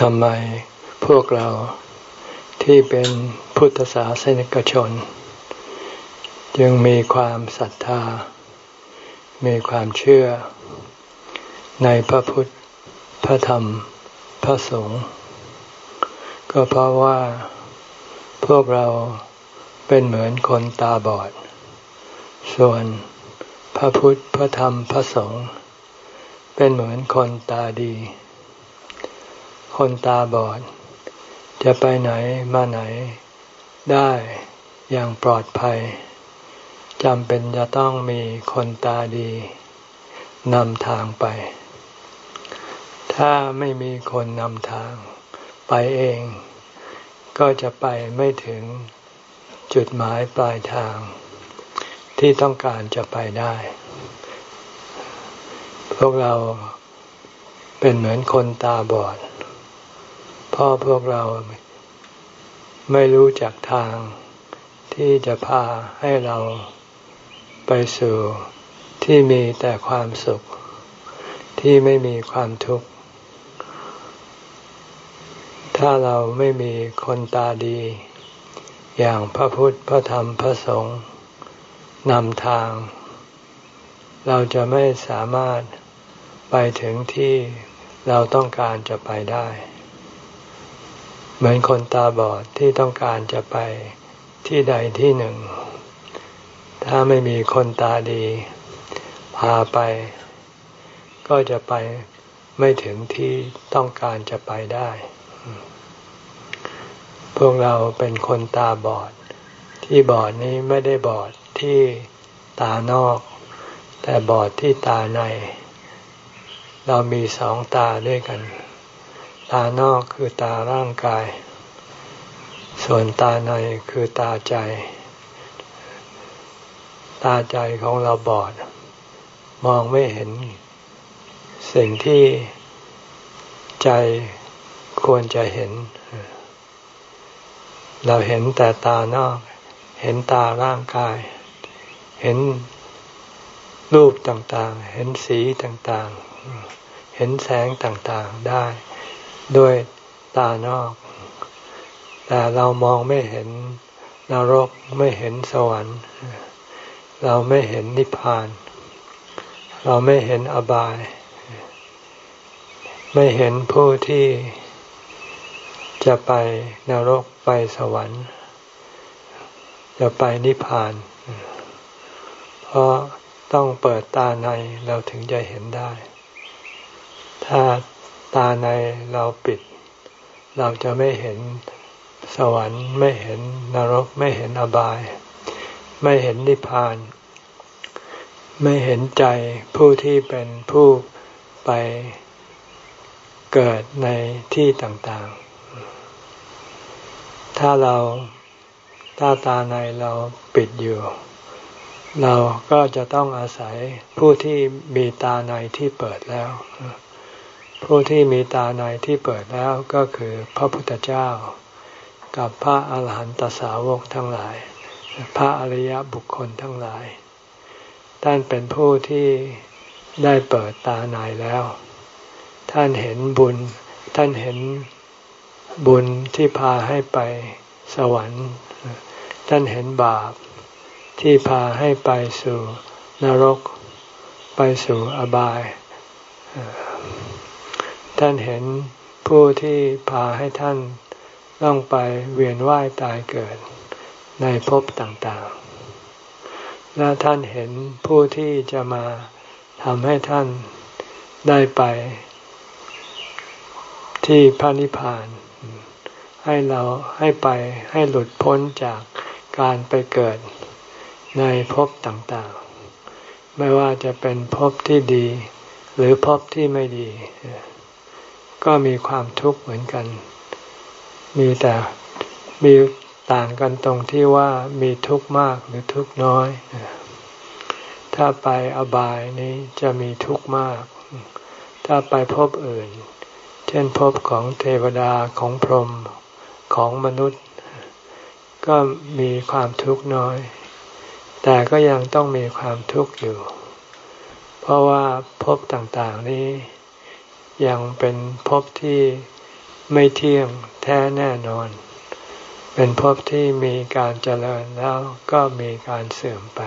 ทำไมพวกเราที่เป็นพุทธศาสนิกชน จึงมีความศรัทธา มีความเชื่อ ในพระพุทธ พระธรรม พระสงฆ์ก็เพราะว่าพวกเราเป็นเหมือนคนตาบอด ส่วนพระพุทธ พระธรรม พระสงฆ์เป็นเหมือนคนตาดี คนตาบอด จะไปไหนมาไหนได้อย่างปลอดภัยจำเป็นจะต้องมีคนตาดีนำทางไป ถ้าไม่มีคนนำทางไปเอง ก็จะไปไม่ถึงจุดหมายปลายทาง ที่ต้องการจะไปได้ พวกเราเป็นเหมือนคนตาบอด พ่อพวกเราไม่รู้จักทางที่จะพาให้เราไปสู่ที่มีแต่ความสุข ที่ไม่มีความทุกข์ ถ้าเราไม่มีคนตาดี อย่างพระพุทธพระธรรมพระสงฆ์นำทาง เราจะไม่สามารถไปถึงที่เราต้องการจะไปได้ เหมือนคนตาบอดที่ต้องการจะไปที่ใดที่หนึ่ง ถ้าไม่มีคนตาดี พาไป ก็จะไปไม่ถึงที่ต้องการจะไปได้ พวกเราเป็นคนตาบอด ที่บอดนี้ไม่ได้บอดที่ตานอก แต่บอดที่ตาใน เรามีสองตาด้วยกัน ตานอกคือตาร่างกาย ส่วนตาในคือตาใจ ตาใจของเราบอด มองไม่เห็น สิ่งที่ใจควรจะเห็น เราเห็นแต่ตานอก เห็นตาร่างกาย เห็นรูปต่างๆ เห็นสีต่างๆ เห็นแสงต่างๆได้ ด้วยตานอก แต่เรามองไม่เห็นนรกไม่เห็นสวรรค์ เราไม่เห็นนิพพาน เราไม่เห็นอบาย ไม่เห็นผู้ที่จะไปนรกไปสวรรค์ จะไปนิพพาน เพราะต้องเปิดตาในเราถึงจะเห็นได้ ถ้า ตาในเราปิด เราจะไม่เห็นสวรรค์ไม่เห็นนรกไม่เห็นอบาย ไม่เห็นนิพพาน ไม่เห็นใจผู้ที่เป็นผู้ไปเกิดในที่ต่างๆ ถ้าเราตาตาในเราปิดอยู่ เราก็จะต้องอาศัยผู้ที่มีตาในที่เปิดแล้ว ผู้ที่มีตาในที่เปิดแล้วก็คือพระพุทธเจ้า กับพระอาหารหันตสาวกทั้งหลาย พระอริยบุคคลทั้งหลาย ท่านเป็นผู้ที่ได้เปิดตาในแล้ว ท่านเห็นบุญ ท่านเห็นบุญที่พาให้ไปสวรรค์ ท่านเห็นบาปที่พาให้ไปสู่นรก ไปสู่อบาย ท่านเห็นผู้ที่พาให้ท่านต้องไปเวียนว่ายตายเกิดในภพต่างๆ และท่านเห็นผู้ที่จะมาทำให้ท่านได้ไปที่พระนิพพาน ให้เราให้ไปให้หลุดพ้นจากการไปเกิดในภพต่างๆ ไม่ว่าจะเป็นภพที่ดีหรือภพที่ไม่ดี ก็มีความทุกข์เหมือนกัน มีแต่มีต่างกันตรงที่ว่ามีทุกข์มากหรือทุกข์น้อย ถ้าไปอบายนี้จะมีทุกข์มาก ถ้าไปภพอื่น เช่นภพของเทวดาของพรหมของมนุษย์ ก็มีความทุกข์น้อย แต่ก็ยังต้องมีความทุกข์อยู่ เพราะว่าภพต่างๆนี้ ยังเป็นภพที่ไม่เที่ยงแท้แน่นอน เป็นภพที่มีการเจริญแล้วก็มีการเสื่อมไป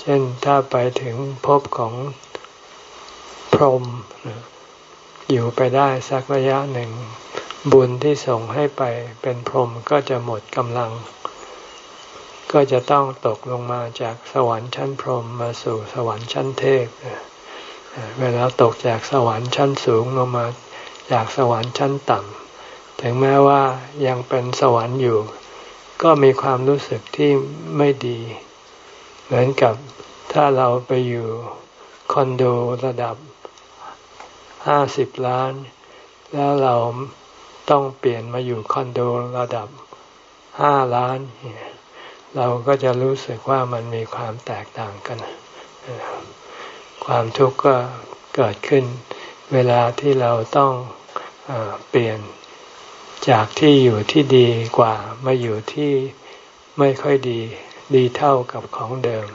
เช่นถ้าไปถึงภพของพรหมอยู่ไปได้สักระยะหนึ่ง บุญที่ส่งให้ไปเป็นพรหมก็จะหมดกำลัง ก็จะต้องตกลงมาจากสวรรค์ชั้นพรหมมาสู่สวรรค์ชั้นเทพ เวลาตกจากสวรรค์ชั้นสูงลงมาจากสวรรค์ชั้นต่ำถึงแม้ว่ายังเป็นสวรรค์อยู่ ก็มีความรู้สึกที่ไม่ดี เหมือนกับถ้าเราไปอยู่คอนโดระดับห้าสิบล้าน แล้วเราต้องเปลี่ยนมาอยู่คอนโดระดับห้าล้าน เราก็จะรู้สึกว่ามันมีความแตกต่างกัน ความทุกข์ก็เกิดขึ้น เวลาที่เราต้องอเปลี่ยนจากที่อยู่ที่ดีกว่ามาอยู่ที่ไม่ค่อยดีดีเท่ากับของเดิม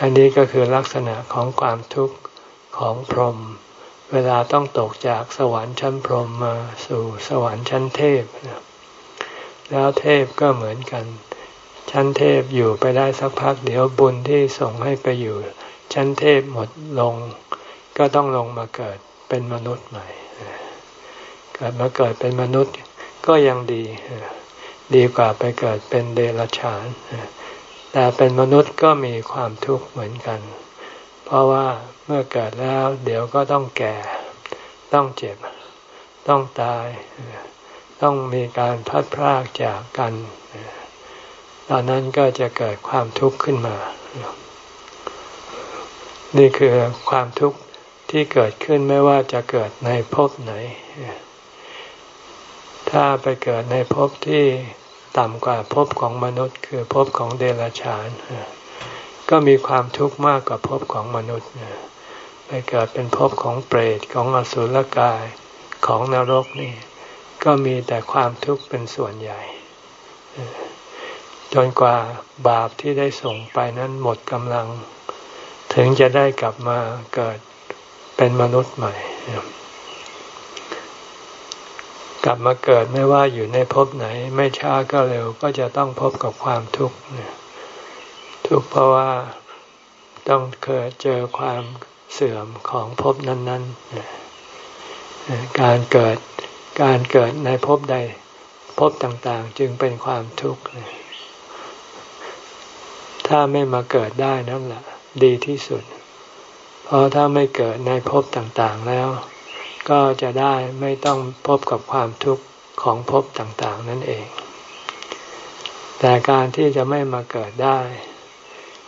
อันนี้ก็คือลักษณะของความทุกข์ของพรหมเวลาต้องตกจากสวรรค์ชั้นพรหมมาสู่สวรรค์ชั้นเทพแล้วเทพก็เหมือนกัน ชั้นเทพอยู่ไปได้สักพักเดี๋ยวบุญที่ส่งให้ไปอยู่ ชั้นเทพหมดลง ก็ต้องลงมาเกิดเป็นมนุษย์ใหม่เกิดมาเกิดเป็นมนุษย์ก็ยังดี ดีกว่าไปเกิดเป็นเดรัจฉาน แต่เป็นมนุษย์ก็มีความทุกข์เหมือนกัน เพราะว่าเมื่อเกิดแล้วเดี๋ยวก็ต้องแก่ ต้องเจ็บ ต้องตาย ต้องมีการพัดพรากจากกัน ตอนนั้นก็จะเกิดความทุกข์ขึ้นมา นี่คือความทุกข์ที่เกิดขึ้นไม่ว่าจะเกิดในภพไหน ถ้าไปเกิดในภพที่ต่ำกว่าภพของมนุษย์ คือภพของเดรัจฉาน ก็มีความทุกข์มากกว่าภพของมนุษย์ ไปเกิดเป็นภพของเปรตของอสุรกายของนรกนี่ ก็มีแต่ความทุกข์เป็นส่วนใหญ่ จนกว่าบาปที่ได้ส่งไปนั้นหมดกำลัง ถึงจะได้กลับมาเกิดเป็นมนุษย์ใหม่ กลับมาเกิดไม่ว่าอยู่ในภพไหน ไม่ช้าก็เร็วก็จะต้องพบกับความทุกข์ทุกข์เพราะว่าต้องเคยเจอความเสื่อมของภพนั้น ๆ การเกิดการเกิดในภพใดภพต่างๆ จึงเป็นความทุกข์ถ้าไม่มาเกิดได้นั่นแหละ ดีที่สุด เพราะถ้าไม่เกิดในภพต่างๆแล้ว ก็จะได้ไม่ต้องพบกับความทุกข์ของภพต่างๆ นั่นเอง แต่การที่จะไม่มาเกิดได้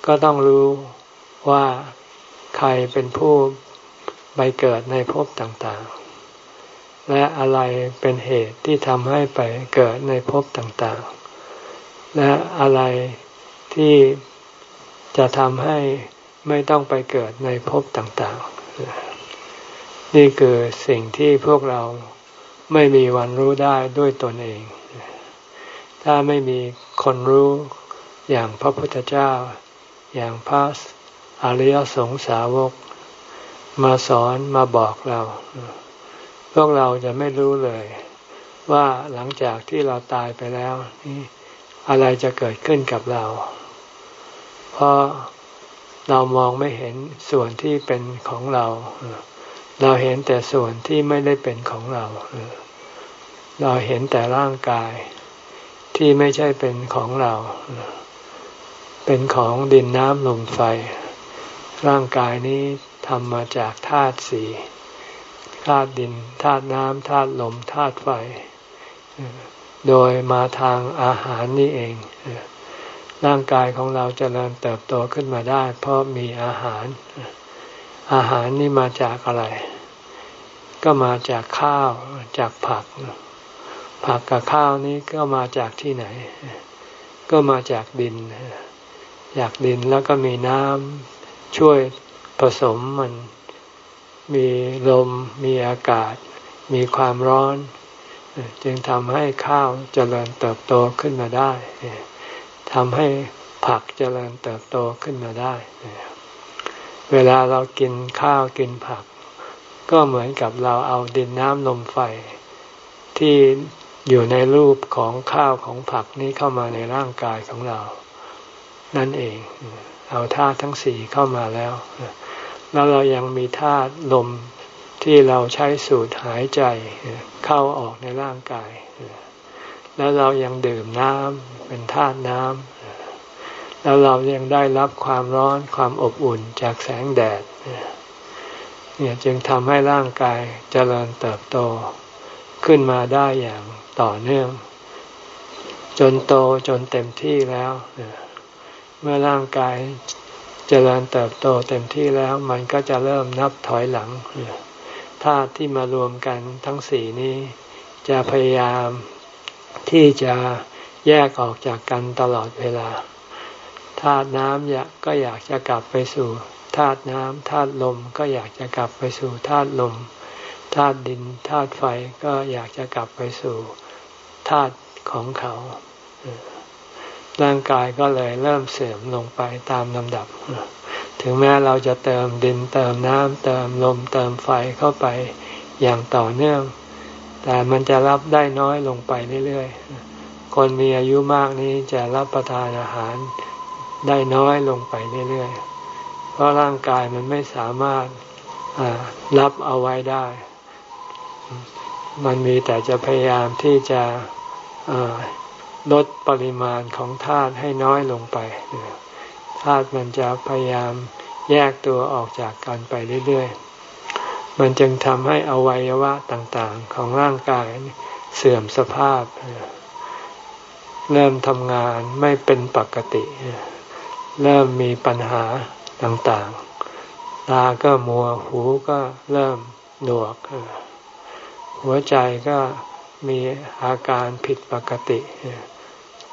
ก็ต้องรู้ว่าใครเป็นผู้ไปเกิดในภพต่างๆ และอะไรเป็นเหตุที่ทำให้ไปเกิดในภพต่างๆ และอะไรที่จะทำให้ ไม่ต้องไปเกิดในภพต่างๆ นี่คือสิ่งที่พวกเราไม่มีวันรู้ได้ด้วยตนเอง ถ้าไม่มีคนรู้อย่างพระพุทธเจ้า อย่างพระอริยสงสาวก มาสอนมาบอกเรา พวกเราจะไม่รู้เลย ว่าหลังจากที่เราตายไปแล้วนี่อะไรจะเกิดขึ้นกับเรา เพราะ เรามองไม่เห็นส่วนที่เป็นของเรา เราเห็นแต่ส่วนที่ไม่ได้เป็นของเรา เราเห็นแต่ร่างกายที่ไม่ใช่เป็นของเรา เป็นของดินน้ำลมไฟ ร่างกายนี้ทำมาจากธาตุสี่ธาตุดินธาตุน้ำธาตุลมธาตุไฟ โดยมาทางอาหารนี่เอง ร่างกายของเราจเจริญเติบโตขึ้นมาได้ เพราะมีอาหาร อาหารนี่มาจากอะไร ก็มาจากข้าวจากผัก ผักกับข้าวนี้ก็มาจากที่ไหน ก็มาจากดิน จากดินแล้วก็มีน้ำช่วยผสมมัน มีลม มีอากาศ มีความร้อน จึงทำให้ข้าวเจริญเติบโตขึ้นมาได้ ทำให้ผักเจริญเติบโตขึ้นมาได้ เวลาเรากินข้าวกินผัก ก็เหมือนกับเราเอาดินน้ำลมไฟ ที่อยู่ในรูปของข้าวของผักนี้เข้ามาในร่างกายของเรา นั่นเอง เอาธาตุทั้งสี่เข้ามาแล้ว แล้วเรายังมีธาตุลมที่เราใช้สูดหายใจเข้าออกในร่างกาย แล้วเรายังดื่มน้ำเป็นธาตุน้ำแล้วเรายังได้รับความร้อนความอบอุ่นจากแสงแดดเนี่ยจึงทำให้ร่างกายเจริญเติบโตขึ้นมาได้อย่างต่อเนื่อง จนโตจนเต็มที่แล้วเมื่อร่างกายเจริญเติบโตเต็มที่แล้ว มันก็จะเริ่มนับถอยหลังธาตุที่มารวมกันทั้งสี่นี้ จะพยายาม ที่จะแยกออกจากกันตลอดเวลาธาตุน้ำอยากก็อยากจะกลับไปสู่ธาตุน้ำธาตุลมก็อยากจะกลับไปสู่ธาตุลมธาตุดินธาตุไฟก็อยากจะกลับไปสู่ธาตุของเขา ร่างกายก็เลยเริ่มเสื่อมลงไปตามลำดับ ถึงแม้เราจะเติมดินเติมน้ำเติมลมเติมไฟเข้าไปอย่างต่อเนื่อง แต่มันจะรับได้น้อยลงไปเรื่อยๆ คนมีอายุมากนี้จะรับประทานอาหารได้น้อยลงไปเรื่อยๆ เพราะร่างกายมันไม่สามารถรับเอาไว้ได้ มันมีแต่จะพยายามที่จะลดปริมาณของธาตุให้น้อยลงไปธาตุมันจะพยายามแยกตัวออกจากกันไปเรื่อยๆ มันจึงทำให้อวัยวะต่างๆ ของร่างกายเสื่อมสภาพ เริ่มทำงานไม่เป็นปกติ เริ่มมีปัญหาต่างๆ ตาก็มัวหูก็เริ่มหนวก หัวใจก็มีอาการผิดปกติ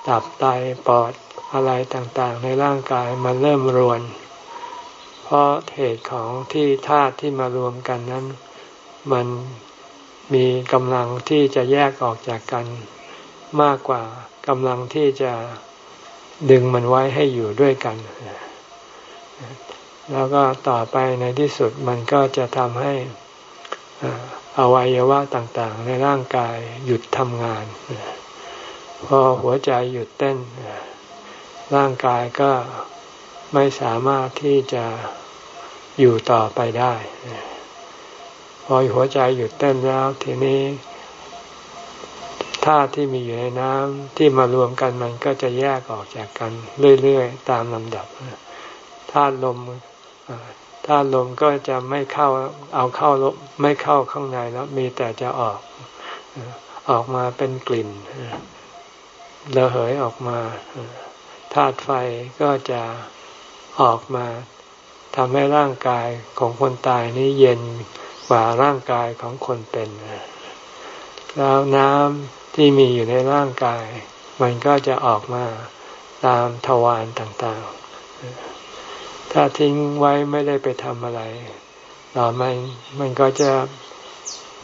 ตับไตปอดอะไรต่างๆ ในร่างกายมันเริ่มรวนเเพราะเหตุของที่ธาตุที่มารวมกันนั้น มันมีกำลังที่จะแยกออกจากกันมากกว่ากำลังที่จะดึงมันไว้ให้อยู่ด้วยกัน แล้วก็ต่อไปในที่สุดมันก็จะทำให้อวัยวะต่างๆ ในร่างกายหยุดทำงาน พอหัวใจหยุดเต้น ร่างกายก็ ไม่สามารถที่จะอยู่ต่อไปได้ พอหัวใจหยุดเต้นแล้วทีนี้ธาตุที่มีอยู่ในน้ำที่มารวมกันมันก็จะแยกออกจากกันเรื่อยๆ ตามลำดับธาตุลมธาตุลมก็จะไม่เข้าเอาเข้าลมไม่เข้าข้างในแล้วมีแต่จะออกออกมาเป็นกลิ่นระเหยออกมาธาตุไฟก็จะ ออกมาทำให้ร่างกายของคนตายนี้เย็นกว่าร่างกายของคนเป็น แล้วน้ำที่มีอยู่ในร่างกาย มันก็จะออกมาตามทวารต่างๆ ถ้าทิ้งไว้ไม่ได้ไปทำอะไรต่อมันมันก็จะ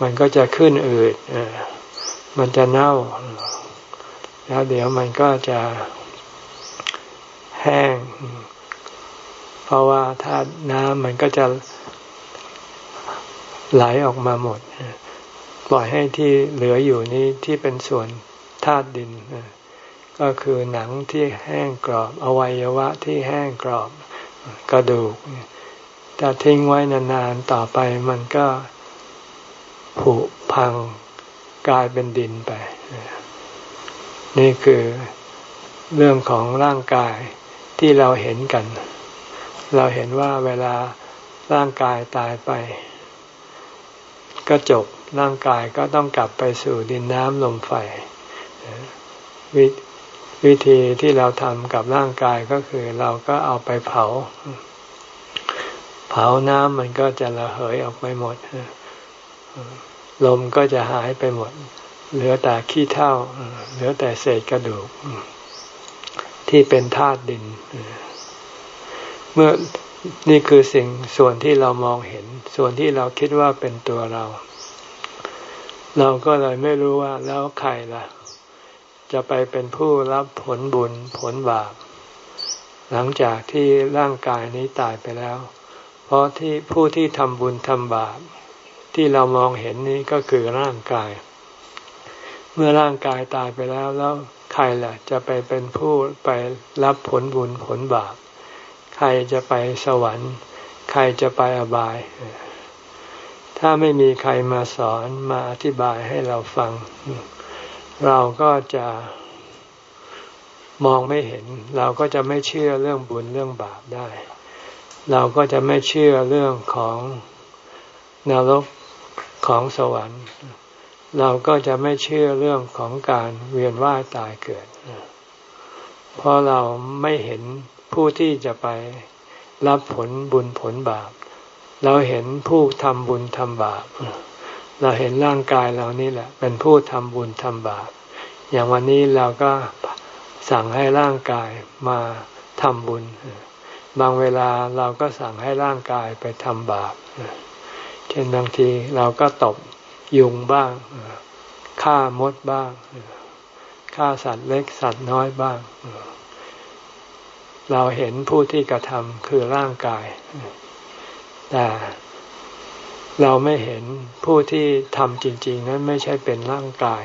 มันก็จะขึ้นอืดมันจะเน่า แล้วเดี๋ยวมันก็จะแห้ง เพราะว่าถ้าน้ำมันก็จะไหลออกมาหมด ปล่อยให้ที่เหลืออยู่นี้ที่เป็นส่วนธาตุดิน ก็คือหนังที่แห้งกรอบอวัยวะที่แห้งกรอบกระดูกถ้าทิ้งไว้นานๆต่อไปมันก็ผุพังกลายเป็นดินไป นี่คือเรื่องของร่างกายที่เราเห็นกัน เราเห็นว่าเวลาร่างกายตายไป ก็จบร่างกายก็ต้องกลับไปสู่ดินน้ำลมไฟววิธีที่เราทำกับร่างกายก็คือเราก็เอาไปเผา เผาน้ำมันก็จะระเหยออกไปหมดลมก็จะหายไปหมด เหลือแต่ขี้เถ้าเหลือแต่เศษกระดูก ที่เป็นธาตุดินเเมื่อนี่คือสิ่งส่วนที่เรามองเห็น ส่วนที่เราคิดว่าเป็นตัวเรา เราก็เลยไม่รู้ว่าแล้วใครล่ะ จะไปเป็นผู้รับผลบุญผลบาป หลังจากที่ร่างกายนี้ตายไปแล้ว เพราะที่ผู้ที่ทำบุญทำบาป ที่เรามองเห็นนี้ก็คือร่างกาย เมื่อร่างกายตายไปแล้วแล้วใครล่ะ จะไปเป็นผู้ไปรับผลบุญผลบาป ใครจะไปสวรรค์ ใครจะไปอบาย ถ้าไม่มีใครมาสอนมาอธิบายให้เราฟัง เราก็จะมองไม่เห็น เราก็จะไม่เชื่อเรื่องบุญเรื่องบาปได้ เราก็จะไม่เชื่อเรื่องของนรกของสวรรค์ เราก็จะไม่เชื่อเรื่องของการเวียนว่ายตายเกิด เพราะเราไม่เห็น ผู้ที่จะไปรับผลบุญผลบาป เราเห็นผู้ทำบุญทำบาป เราเห็นร่างกายเรานี่แหละ เป็นผู้ทำบุญทำบาป อย่างวันนี้เราก็สั่งให้ร่างกายมาทำบุญ บางเวลาเราก็สั่งให้ร่างกายไปทำบาป เช่นบางทีเราก็ตบยุงบ้างฆ่ามดบ้างฆ่าสัตว์เล็กสัตว์น้อยบ้าง เราเห็นผู้ที่กระทำคือร่างกาย แต่เราไม่เห็นผู้ที่ทำจริง ๆ นั้นไม่ใช่เป็นร่างกาย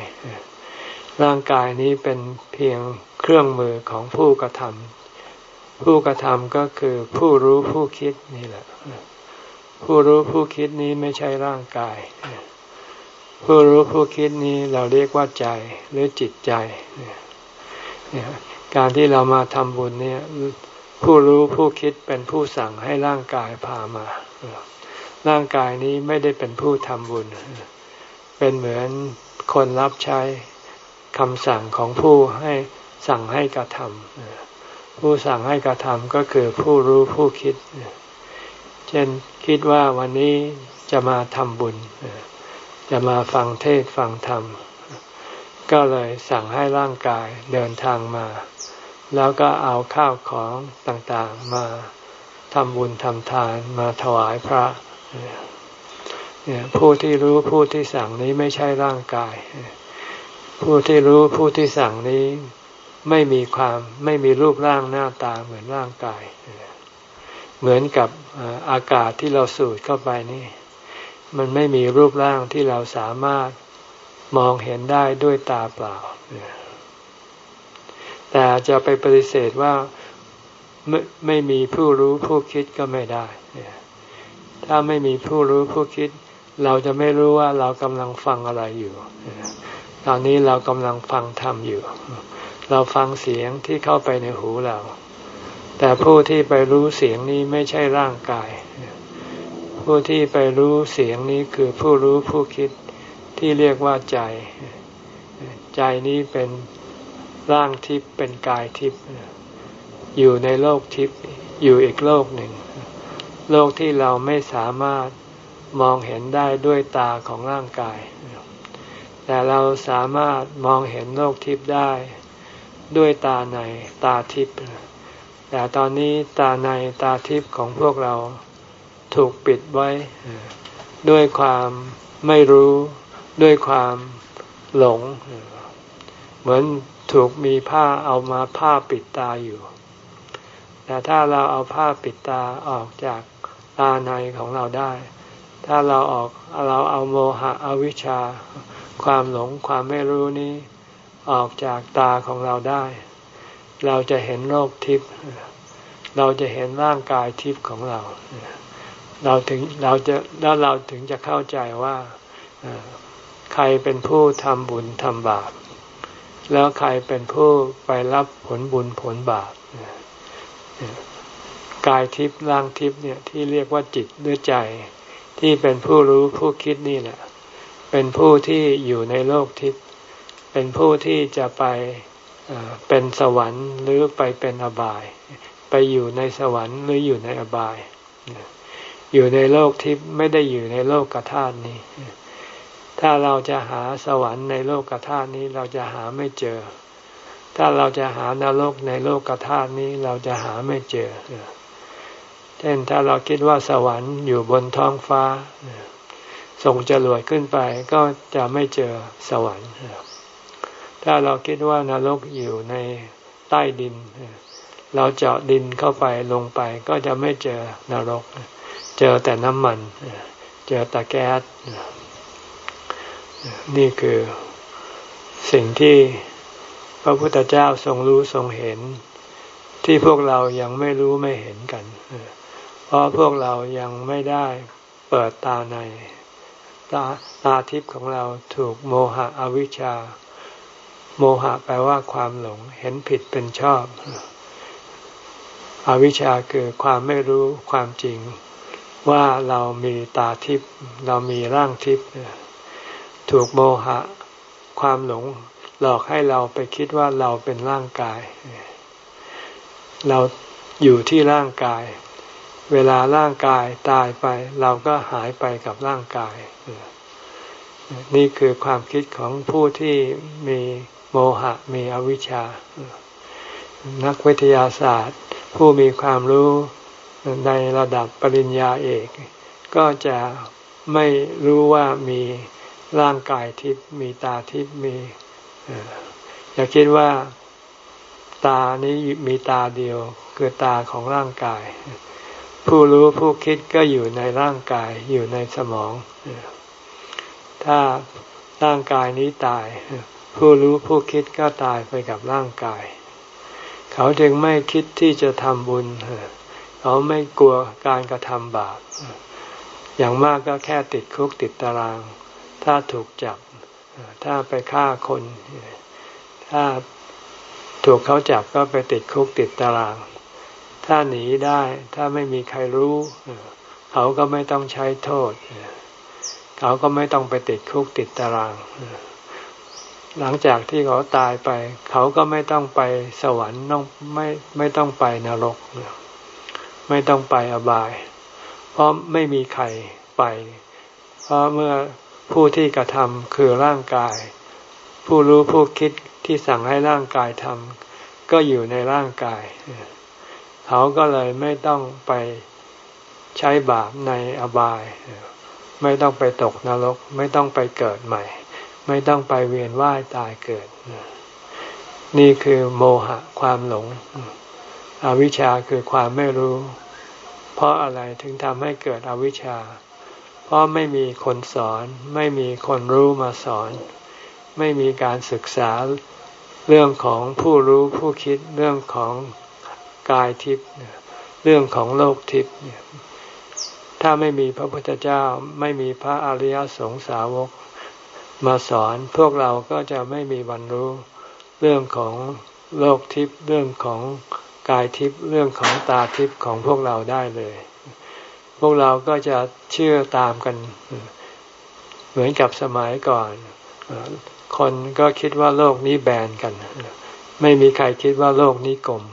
ร่างกายนี้เป็นเพียงเครื่องมือของผู้กระทำผู้กระทำก็คือผู้รู้ผู้คิดนี่แหละ ผู้รู้ผู้คิดนี้ไม่ใช่ร่างกาย ผู้รู้ผู้คิดนี้เราเรียกว่าใจหรือจิตใจ การที่เรามาทำบุญเนี่ยผู้รู้ผู้คิดเป็นผู้สั่งให้ร่างกายพามา ร่างกายนี้ไม่ได้เป็นผู้ทำบุญ เป็นเหมือนคนรับใช้คำสั่งของผู้ให้สั่งให้กระทำผู้สั่งให้กระทำก็คือผู้รู้ผู้คิด เช่นคิดว่าวันนี้จะมาทำบุญ จะมาฟังเทศฟังธรรม ก็เลยสั่งให้ร่างกายเดินทางมา แล้วก็เอาข้าวของต่างๆมาทำบุญทำทานมาถวายพระเนี่ยผู้ที่รู้ผู้ที่สั่งนี้ไม่ใช่ร่างกาย ผู้ที่รู้ผู้ที่สั่งนี้ไม่มีความไม่มีรูปร่างหน้าตาเหมือนร่างกาย เหมือนกับอากาศที่เราสูดเข้าไปนี่ มันไม่มีรูปร่างที่เราสามารถมองเห็นได้ด้วยตาเปล่า แต่จะไปปฏิเสธว่าไม่ไม่มีผู้รู้ผู้คิดก็ไม่ได้ ถ้าไม่มีผู้รู้ผู้คิด เราจะไม่รู้ว่าเรากำลังฟังอะไรอยู่ ตอนนี้เรากำลังฟังธรรมอยู่ เราฟังเสียงที่เข้าไปในหูเรา แต่ผู้ที่ไปรู้เสียงนี้ไม่ใช่ร่างกาย ผู้ที่ไปรู้เสียงนี้คือผู้รู้ผู้คิดที่เรียกว่าใจ ใจนี้เป็น ร่างทิพย์เป็นกายทิพย์อยู่ในโลกทิพย์อยู่อีกโลกหนึ่ง โลกที่เราไม่สามารถมองเห็นได้ด้วยตาของร่างกาย แต่เราสามารถมองเห็นโลกทิพย์ได้ด้วยตาในตาทิพย์แต่ตอนนี้ตาในตาทิพย์ของพวกเราถูกปิดไว้ ด้วยความไม่รู้ด้วยความหลง เหมือน ถูกมีผ้าเอามาผ้าปิดตาอยู่ แต่ถ้าเราเอาผ้าปิดตาออกจากตาในของเราได้ ถ้าเราออกเราเอาโมหะอวิชชา ความหลงความไม่รู้นี้ออกจากตาของเราได้ เราจะเห็นโลกทิพย์เราจะเห็นร่างกายทิพย์ของเรา เราถึงเราจะแล้วเราถึงจะเข้าใจว่าใครเป็นผู้ทำบุญทำบาป แล้วใครเป็นผู้ไปรับผลบุญผลบาปกายทิพย์ร่างทิพย์เนี่ยที่เรียกว่าจิตหรือใจ ที่เป็นผู้รู้ผู้คิดนี่แหละ เป็นผู้ที่อยู่ในโลกทิพย์เป็นผู้ที่จะไปเป็นสวรรค์หรือไปเป็นอบาย ไปอยู่ในสวรรค์หรืออยู่ในอบาย อยู่ในโลกทิพย์ไม่ได้อยู่ในโลกกระธาตุนี้ ถ้าเราจะหาสวรรค์ในโลกกธาตุนี้เราจะหาไม่เจอ ถ้าเราจะหานรกในโลกกธาตุนี้เราจะหาไม่เจอ เช่นถ้าเราคิดว่าสวรรค์อยู่บนท้องฟ้า ส่งจรวดขึ้นไปก็จะไม่เจอสวรรค์ ถ้าเราคิดว่านรกอยู่ในใต้ดิน เราเจาะดินเข้าไปลงไปก็จะไม่เจอนรก เจอแต่น้ำมัน เจอแตาแก๊ส นี่คือสิ่งที่พระพุทธเจ้าทรงรู้ทรงเห็น ที่พวกเรายังไม่รู้ไม่เห็นกัน เพราะพวกเรายังไม่ได้เปิดตาใน ตาตาทิพย์ของเราถูกโมหะอวิชชา โมหะแปลว่าความหลงเห็นผิดเป็นชอบ อวิชชาคือความไม่รู้ความจริงว่าเรามีตาทิพย์เรามีร่างทิพย์ ถูกโมหะ ความหลงหลอกให้เราไปคิดว่าเราเป็นร่างกาย เราอยู่ที่ร่างกาย เวลาร่างกายตายไป เราก็หายไปกับร่างกาย นี่คือความคิดของผู้ที่มีโมหะมีอวิชชา นักวิทยาศาสตร์ ผู้มีความรู้ในระดับปริญญาเอก ก็จะไม่รู้ว่ามี ร่างกายทิพย์มีตาทิพย์มีอย่าคิดว่าตานี้มีตาเดียว คือตาของร่างกาย ผู้รู้ผู้คิดก็อยู่ในร่างกายอยู่ในสมอง ถ้าร่างกายนี้ตาย ผู้รู้ผู้คิดก็ตายไปกับร่างกาย เขาจึงไม่คิดที่จะทำบุญ เขาไม่กลัวการกระทำบาปอย่างมากก็แค่ติดคุกติดตาราง ถ้าถูกจับ ถ้าไปฆ่าคน ถ้าถูกเขาจับก็ไปติดคุกติดตาราง ถ้าหนีได้ ถ้าไม่มีใครรู้ เขาก็ไม่ต้องใช้โทษ เขาก็ไม่ต้องไปติดคุกติดตาราง หลังจากที่เขาตายไป เขาก็ไม่ต้องไปสวรรค์ต้องไม่ไม่ต้องไปนรก ไม่ต้องไปอบาย เพราะไม่มีใครไป เพราะเมื่อ ผู้ที่กระทำคือร่างกาย ผู้รู้ผู้คิดที่สั่งให้ร่างกายทำก็อยู่ในร่างกาย เขาก็เลยไม่ต้องไปใช้บาปในอบาย ไม่ต้องไปตกนรก ไม่ต้องไปเกิดใหม่ ไม่ต้องไปเวียนว่ายตายเกิด นี่คือโมหะความหลง อวิชชาคือความไม่รู้ เพราะอะไรถึงทำให้เกิดอวิชชา เพราะไม่มีคนสอน ไม่มีคนรู้มาสอน ไม่มีการศึกษาเรื่องของผู้รู้ผู้คิดเรื่องของกายทิพย์เรื่องของโลกทิพย์ถ้าไม่มีพระพุทธเจ้าไม่มีพระอริยสงสาวกมาสอนพวกเราก็จะไม่มีบรรรู้เรื่องของโลกทิพย์เรื่องของกายทิพย์เรื่องของตาทิพย์ของพวกเราได้เลย พวกเราก็จะเชื่อตามกัน เหมือนกับสมัยก่อนคนก็คิดว่าโลกนี้แบนกัน ไม่มีใครคิดว่าโลกนี้กลม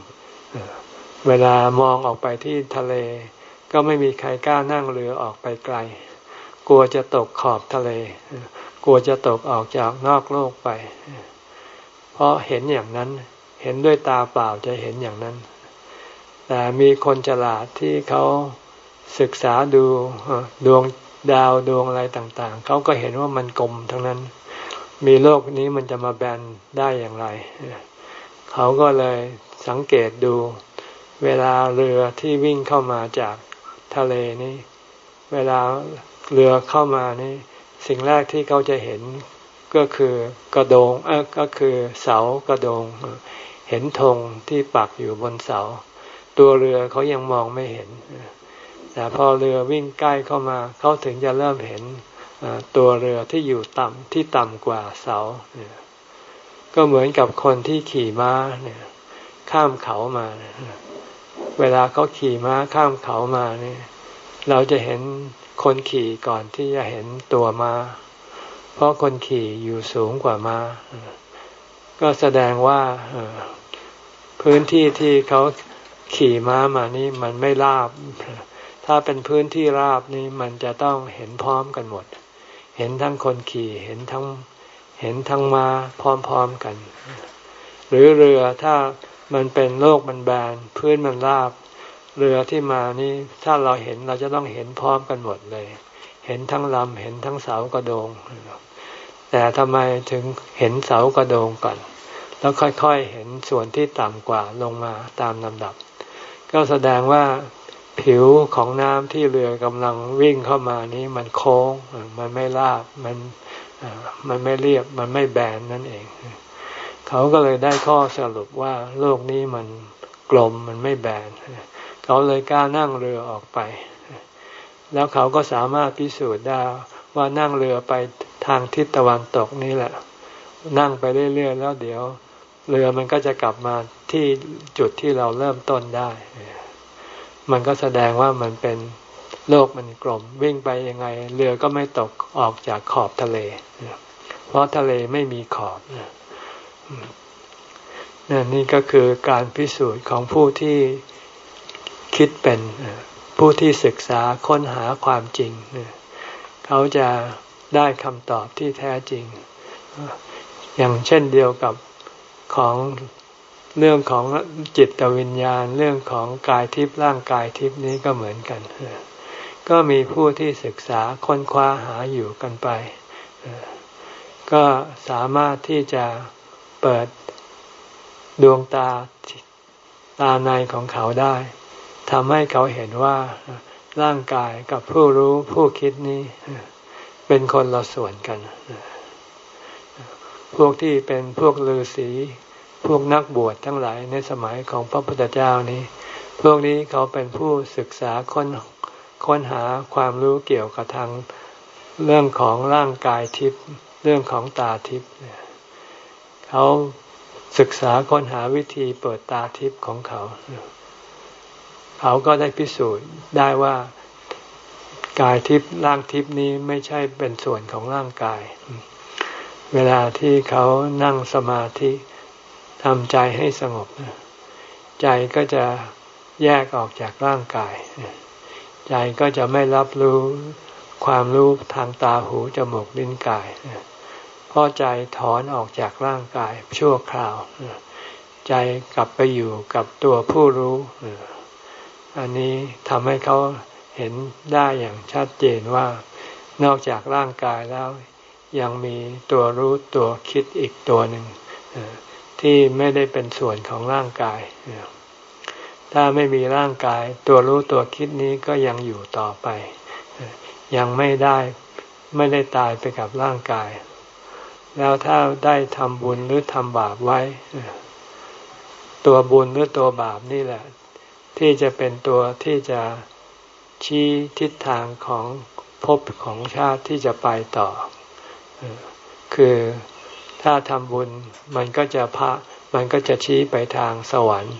เวลามองออกไปที่ทะเล ก็ไม่มีใครกล้านั่งเรือออกไปไกล กลัวจะตกขอบทะเล กลัวจะตกออกจากนอกโลกไป เพราะเห็นอย่างนั้น เห็นด้วยตาเปล่าจะเห็นอย่างนั้น แต่มีคนฉลาดที่เขา ศึกษาดูดวงดาวดวงอะไรต่างๆ เขาก็เห็นว่ามันกลมทั้งนั้น มีโลกนี้มันจะมาแบนได้อย่างไร เขาก็เลยสังเกตดู เวลาเรือที่วิ่งเข้ามาจากทะเลนี่ เวลาเรือเข้ามานี่ สิ่งแรกที่เขาจะเห็นก็คือกระโดงเออก็คือเสากระโดง เห็นธงที่ปักอยู่บนเสา ตัวเรือเขายังมองไม่เห็น แต่พอเรือวิ่งใกล้เข้ามา เขาถึงจะเริ่มเห็นตัวเรือที่อยู่ต่ำที่ต่ำกว่าเสา ก็เหมือนกับคนที่ขี่ม้าเนี่ย ข้ามเขามา เวลาเขาขี่ม้าข้ามเขามาเนี่ย เราจะเห็นคนขี่ก่อนที่จะเห็นตัวมา้า เพราะคนขี่อยู่สูงกว่ามา้า ก็แสดงว่าพื้นที่ที่เขาขี่ม้ามานี่มันไม่ราบ ถ้าเป็นพื้นที่ราบนี่มันจะต้องเห็นพร้อมกันหมด เห็นทั้งคนขี่เห็นทั้งเห็นทั้งมาพร้อมๆกัน หรือเรือถ้ามันเป็นโลกมันแบนพื้นมันราบ เรือที่มานี่ถ้าเราเห็นเราจะต้องเห็นพร้อมกันหมดเลย เห็นทั้งลำเห็นทั้งเสากระโดง แต่ทำไมถึงเห็นเสากระโดงก่อน แล้วค่อยๆเห็นส่วนที่ต่ำกว่าลงมาตามลำดับ ก็แสดงว่า ผิวของน้ำที่เรือกำลังวิ่งเข้ามานี้มันโค้ง มันไม่ราบ มันมันไม่เรียบ มันไม่แบนนั่นเอง เขาก็เลยได้ข้อสรุปว่าโลกนี้มันกลม มันไม่แบน เขาเลยกล้านั่งเรือออกไป แล้วเขาก็สามารถพิสูจน์ได้ว่านั่งเรือไปทางทิศตะวันตกนี่แหละ นั่งไปเรื่อยๆแล้วเดี๋ยว เรือมันก็จะกลับมาที่จุดที่เราเริ่มต้นได้ มันก็แสดงว่ามันเป็นโลกมันกลม วิ่งไปยังไง เรือก็ไม่ตกออกจากขอบทะเล เพราะทะเลไม่มีขอบนี่ก็คือการพิสูจน์ของผู้ที่คิดเป็นผู้ที่ศึกษาค้นหาความจริง เขาจะได้คำตอบที่แท้จริง อย่างเช่นเดียวกับของ เรื่องของจิตวิญญาณเรื่องของกายทิพย์ร่างกายทิพย์นี้ก็เหมือนกัน ก็มีผู้ที่ศึกษาค้นคว้าหาอยู่กันไป ก็สามารถที่จะเปิดดวงตาตาในของเขาได้ทำให้เขาเห็นว่าร่างกายกับผู้รู้ผู้คิดนี้ เป็นคนละส่วนกัน พวกที่เป็นพวกฤาษี พวกนักบวชทั้งหลายในสมัยของพระพุทธเจ้านี้ พวกนี้เขาเป็นผู้ศึกษาค้นค้นหาความรู้เกี่ยวกับทางเรื่องของร่างกายทิพย์เรื่องของตาทิพย์เขาศึกษาค้นหาวิธีเปิดตาทิพย์ของเขา เขาก็ได้พิสูจน์ได้ว่ากายทิพย์ร่างทิพย์นี้ไม่ใช่เป็นส่วนของร่างกาย เวลาที่เขานั่งสมาธิ ทำใจให้สงบ ใจก็จะแยกออกจากร่างกาย ใจก็จะไม่รับรู้ความรู้ทางตาหูจมูกลิ้นกายพราะใจถอนออกจากร่างกายชั่วคราว ใจกลับไปอยู่กับตัวผู้รู้ อันนี้ทำให้เขาเห็นได้อย่างชัดเจนว่านอกจากร่างกายแล้วยังมีตัวรู้ตัวคิดอีกตัวหนึ่ง ที่ไม่ได้เป็นส่วนของร่างกาย ถ้าไม่มีร่างกาย ตัวรู้ตัวคิดนี้ก็ยังอยู่ต่อไป ยังไม่ได้ไม่ได้ตายไปกับร่างกาย แล้วถ้าได้ทำบุญหรือทำบาปไว้ ตัวบุญหรือตัวบาปนี่แหละ ที่จะเป็นตัวที่จะชี้ทิศทางของภพของชาติที่จะไปต่อ คือ ถ้าทำบุญมันก็จะพระมันก็จะชี้ไปทางสวรรค์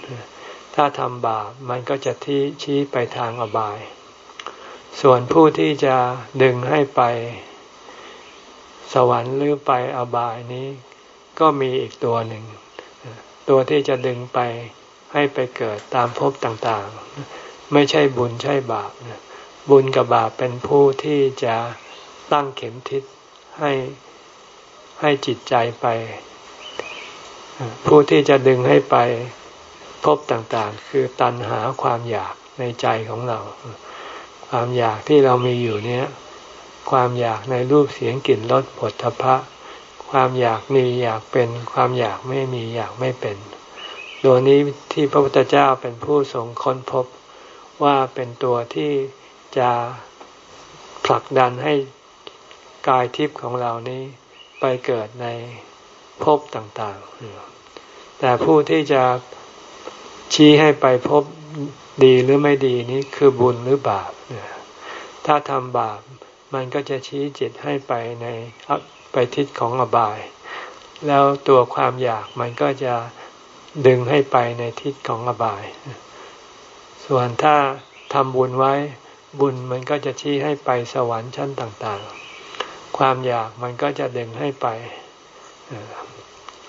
ถ้าทำบาปมันก็จะที่ชี้ไปทางอบาย ส่วนผู้ที่จะดึงให้ไปสวรรค์หรือไปอบายนี้ ก็มีอีกตัวหนึ่ง ตัวที่จะดึงไปให้ไปเกิดตามภพต่างๆ ไม่ใช่บุญใช่บาปบุญกับบาปเป็นผู้ที่จะตั้งเข็มทิศให้ ให้จิตใจไป ผู้ที่จะดึงให้ไปพบต่างๆ คือตัณหาความอยากในใจของเรา ความอยากที่เรามีอยู่เนี้ยความอยากในรูปเสียงกลิ่นรสผลทพะ ความอยากมีอยากเป็น ความอยากไม่มีอยากไม่เป็น ตัวนี้ที่พระพุทธเจ้าเป็นผู้ทรงค้นพบว่าเป็นตัวที่จะผลักดันให้กายทิพย์ของเรานี้ ไปเกิดในภพต่างๆ แต่ผู้ที่จะชี้ให้ไปพบดีหรือไม่ดีนี้คือบุญหรือบาป ถ้าทำบาปมันก็จะชี้จิตให้ไปในไปทิศของอบาย แล้วตัวความอยากมันก็จะดึงให้ไปในทิศของอบาย ส่วนถ้าทำบุญไว้บุญมันก็จะชี้ให้ไปสวรรค์ชั้นต่างๆ ความอยากมันก็จะดึงให้ไป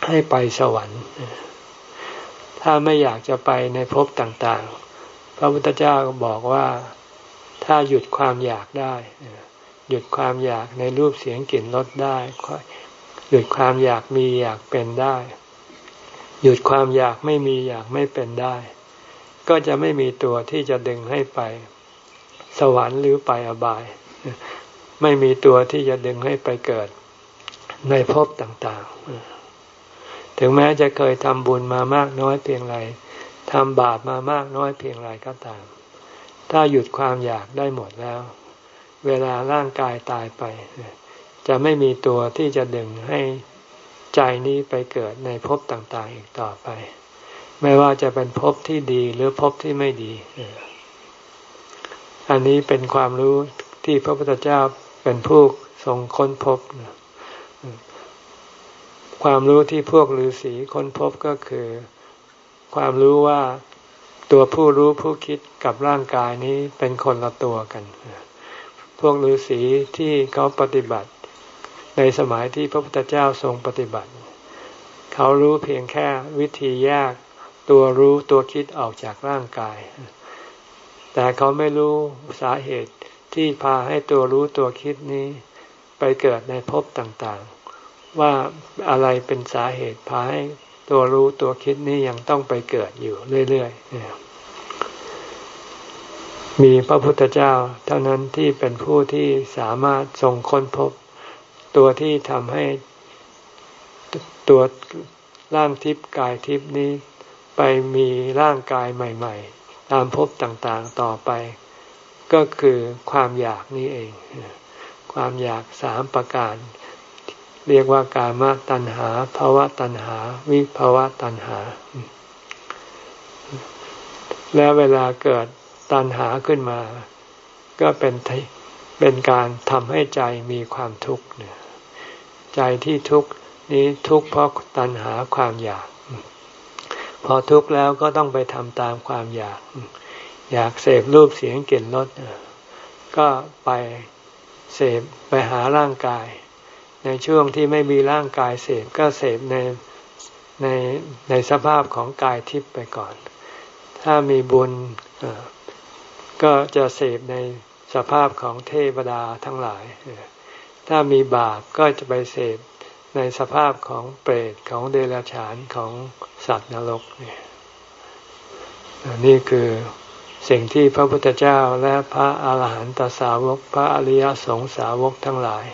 ให้ไปสวรรค์ ถ้าไม่อยากจะไปในภพต่างๆ พระพุทธเจ้าก็บอกว่าถ้าหยุดความอยากได้ หยุดความอยากในรูปเสียงกลิ่นรสได้ หยุดความอยากมีอยากเป็นได้ หยุดความอยากไม่มีอยากไม่เป็นได้ ก็จะไม่มีตัวที่จะดึงให้ไป สวรรค์หรือไปอบาย ไม่มีตัวที่จะดึงให้ไปเกิดในภพต่างๆ ถึงแม้จะเคยทำบุญมามากน้อยเพียงไรทำบาปมามากน้อยเพียงไรก็ตาม ถ้าหยุดความอยากได้หมดแล้ว เวลาร่างกายตายไป จะไม่มีตัวที่จะดึงให้ใจนี้ไปเกิดในภพต่างๆ อีกต่อไป ไม่ว่าจะเป็นภพที่ดีหรือภพที่ไม่ดี อันนี้เป็นความรู้ที่พระพุทธเจ้า เป็นผู้ทรงค้นพบ ความรู้ที่พวกฤาษีค้นพบก็คือ ความรู้ว่าตัวผู้รู้ผู้คิดกับร่างกายนี้เป็นคนละตัวกัน พวกฤาษีที่เขาปฏิบัติ ในสมัยที่พระพุทธเจ้าทรงปฏิบัติ เขารู้เพียงแค่วิธีแยกตัวรู้ตัวคิดออกจากร่างกาย แต่เขาไม่รู้สาเหตุ ที่พาให้ตัวรู้ตัวคิดนี้ ไปเกิดในภพต่างๆ ว่าอะไรเป็นสาเหตุพาให้ตัวรู้ตัวคิดนี้ยังต้องไปเกิดอยู่เรื่อยๆ มีพระพุทธเจ้า เท่านั้นที่เป็นผู้ที่สามารถทรงค้นพบ ตัวที่ทำให้ตัวร่างทิพย์กายทิพย์นี้ ไปมีร่างกายใหม่ ๆ ตามภพต่างๆต่อไป ก็คือความอยากนี้เอง ความอยากสามประการ เรียกว่ากามตัณหาภาวะตัณหา วิภาวะตัณหา และเวลาเกิดตัณหาขึ้นมา ก็เป็นเป็นการทำให้ใจมีความทุกข์ใจที่ทุกข์นี้ทุกข์เพราะตัณหาความอยาก พอทุกข์แล้วก็ต้องไปทำตามความอยาก อยากเสพรูปเสียงกลิ่นรสก็ไปเสพไปหาร่างกาย ในช่วงที่ไม่มีร่างกายเสพก็เสพในในในสภาพของกายทิพย์ไปก่อน ถ้ามีบุญก็จะเสพในสภาพของเทวดาทั้งหลาย ถ้ามีบาปก็จะไปเสพในสภาพของเปรตของเดรัจฉานของสัตว์นรกนี่นี่คือ สิ่งที่พระพุทธเจ้าและพระอาหารหันตสาวก พระอริยสงสาวกทั้งหลาย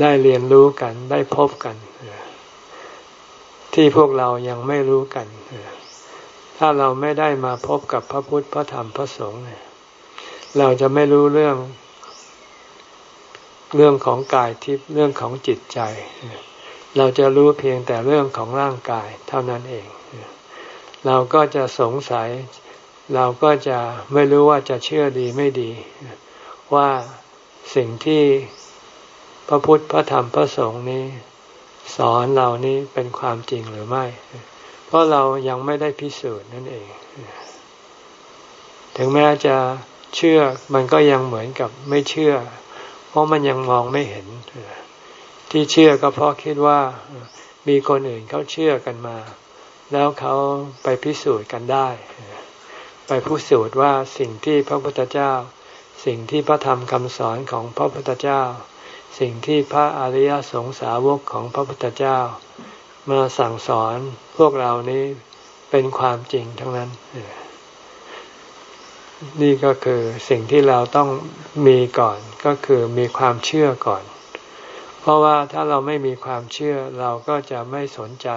ได้เรียนรู้กันได้พบกัน ที่พวกเรายังไม่รู้กัน ถ้าเราไม่ได้มาพบกับพระพุทธพระธรรมพระสงฆ์เราจะไม่รู้เรื่องเรื่องของกายทิพย์เรื่องของจิตใจ เราจะรู้เพียงแต่เรื่องของร่างกายเท่านั้นเอง เราก็จะสงสัย เราก็จะไม่รู้ว่าจะเชื่อดีไม่ดี ว่าสิ่งที่พระพุทธพระธรรมพระสงฆ์นี้ สอนเรานี้เป็นความจริงหรือไม่ เพราะเรายังไม่ได้พิสูจน์นั่นเอง ถึงแม้จะเชื่อมันก็ยังเหมือนกับไม่เชื่อ เพราะมันยังมองไม่เห็น ที่เชื่อก็เพราะคิดว่ามีคนอื่นเขาเชื่อกันมา แล้วเขาไปพิสูจน์กันได้ ไปพิสูจน์ว่าสิ่งที่พระพุทธเจ้า สิ่งที่พระธรรมคำสอนของพระพุทธเจ้า สิ่งที่พระอริยสงสาวกของพระพุทธเจ้า มาสั่งสอนพวกเรานี้เป็นความจริงทั้งนั้น นี่ก็คือสิ่งที่เราต้องมีก่อนก็คือมีความเชื่อก่อน เพราะว่าถ้าเราไม่มีความเชื่อเราก็จะไม่สนใจ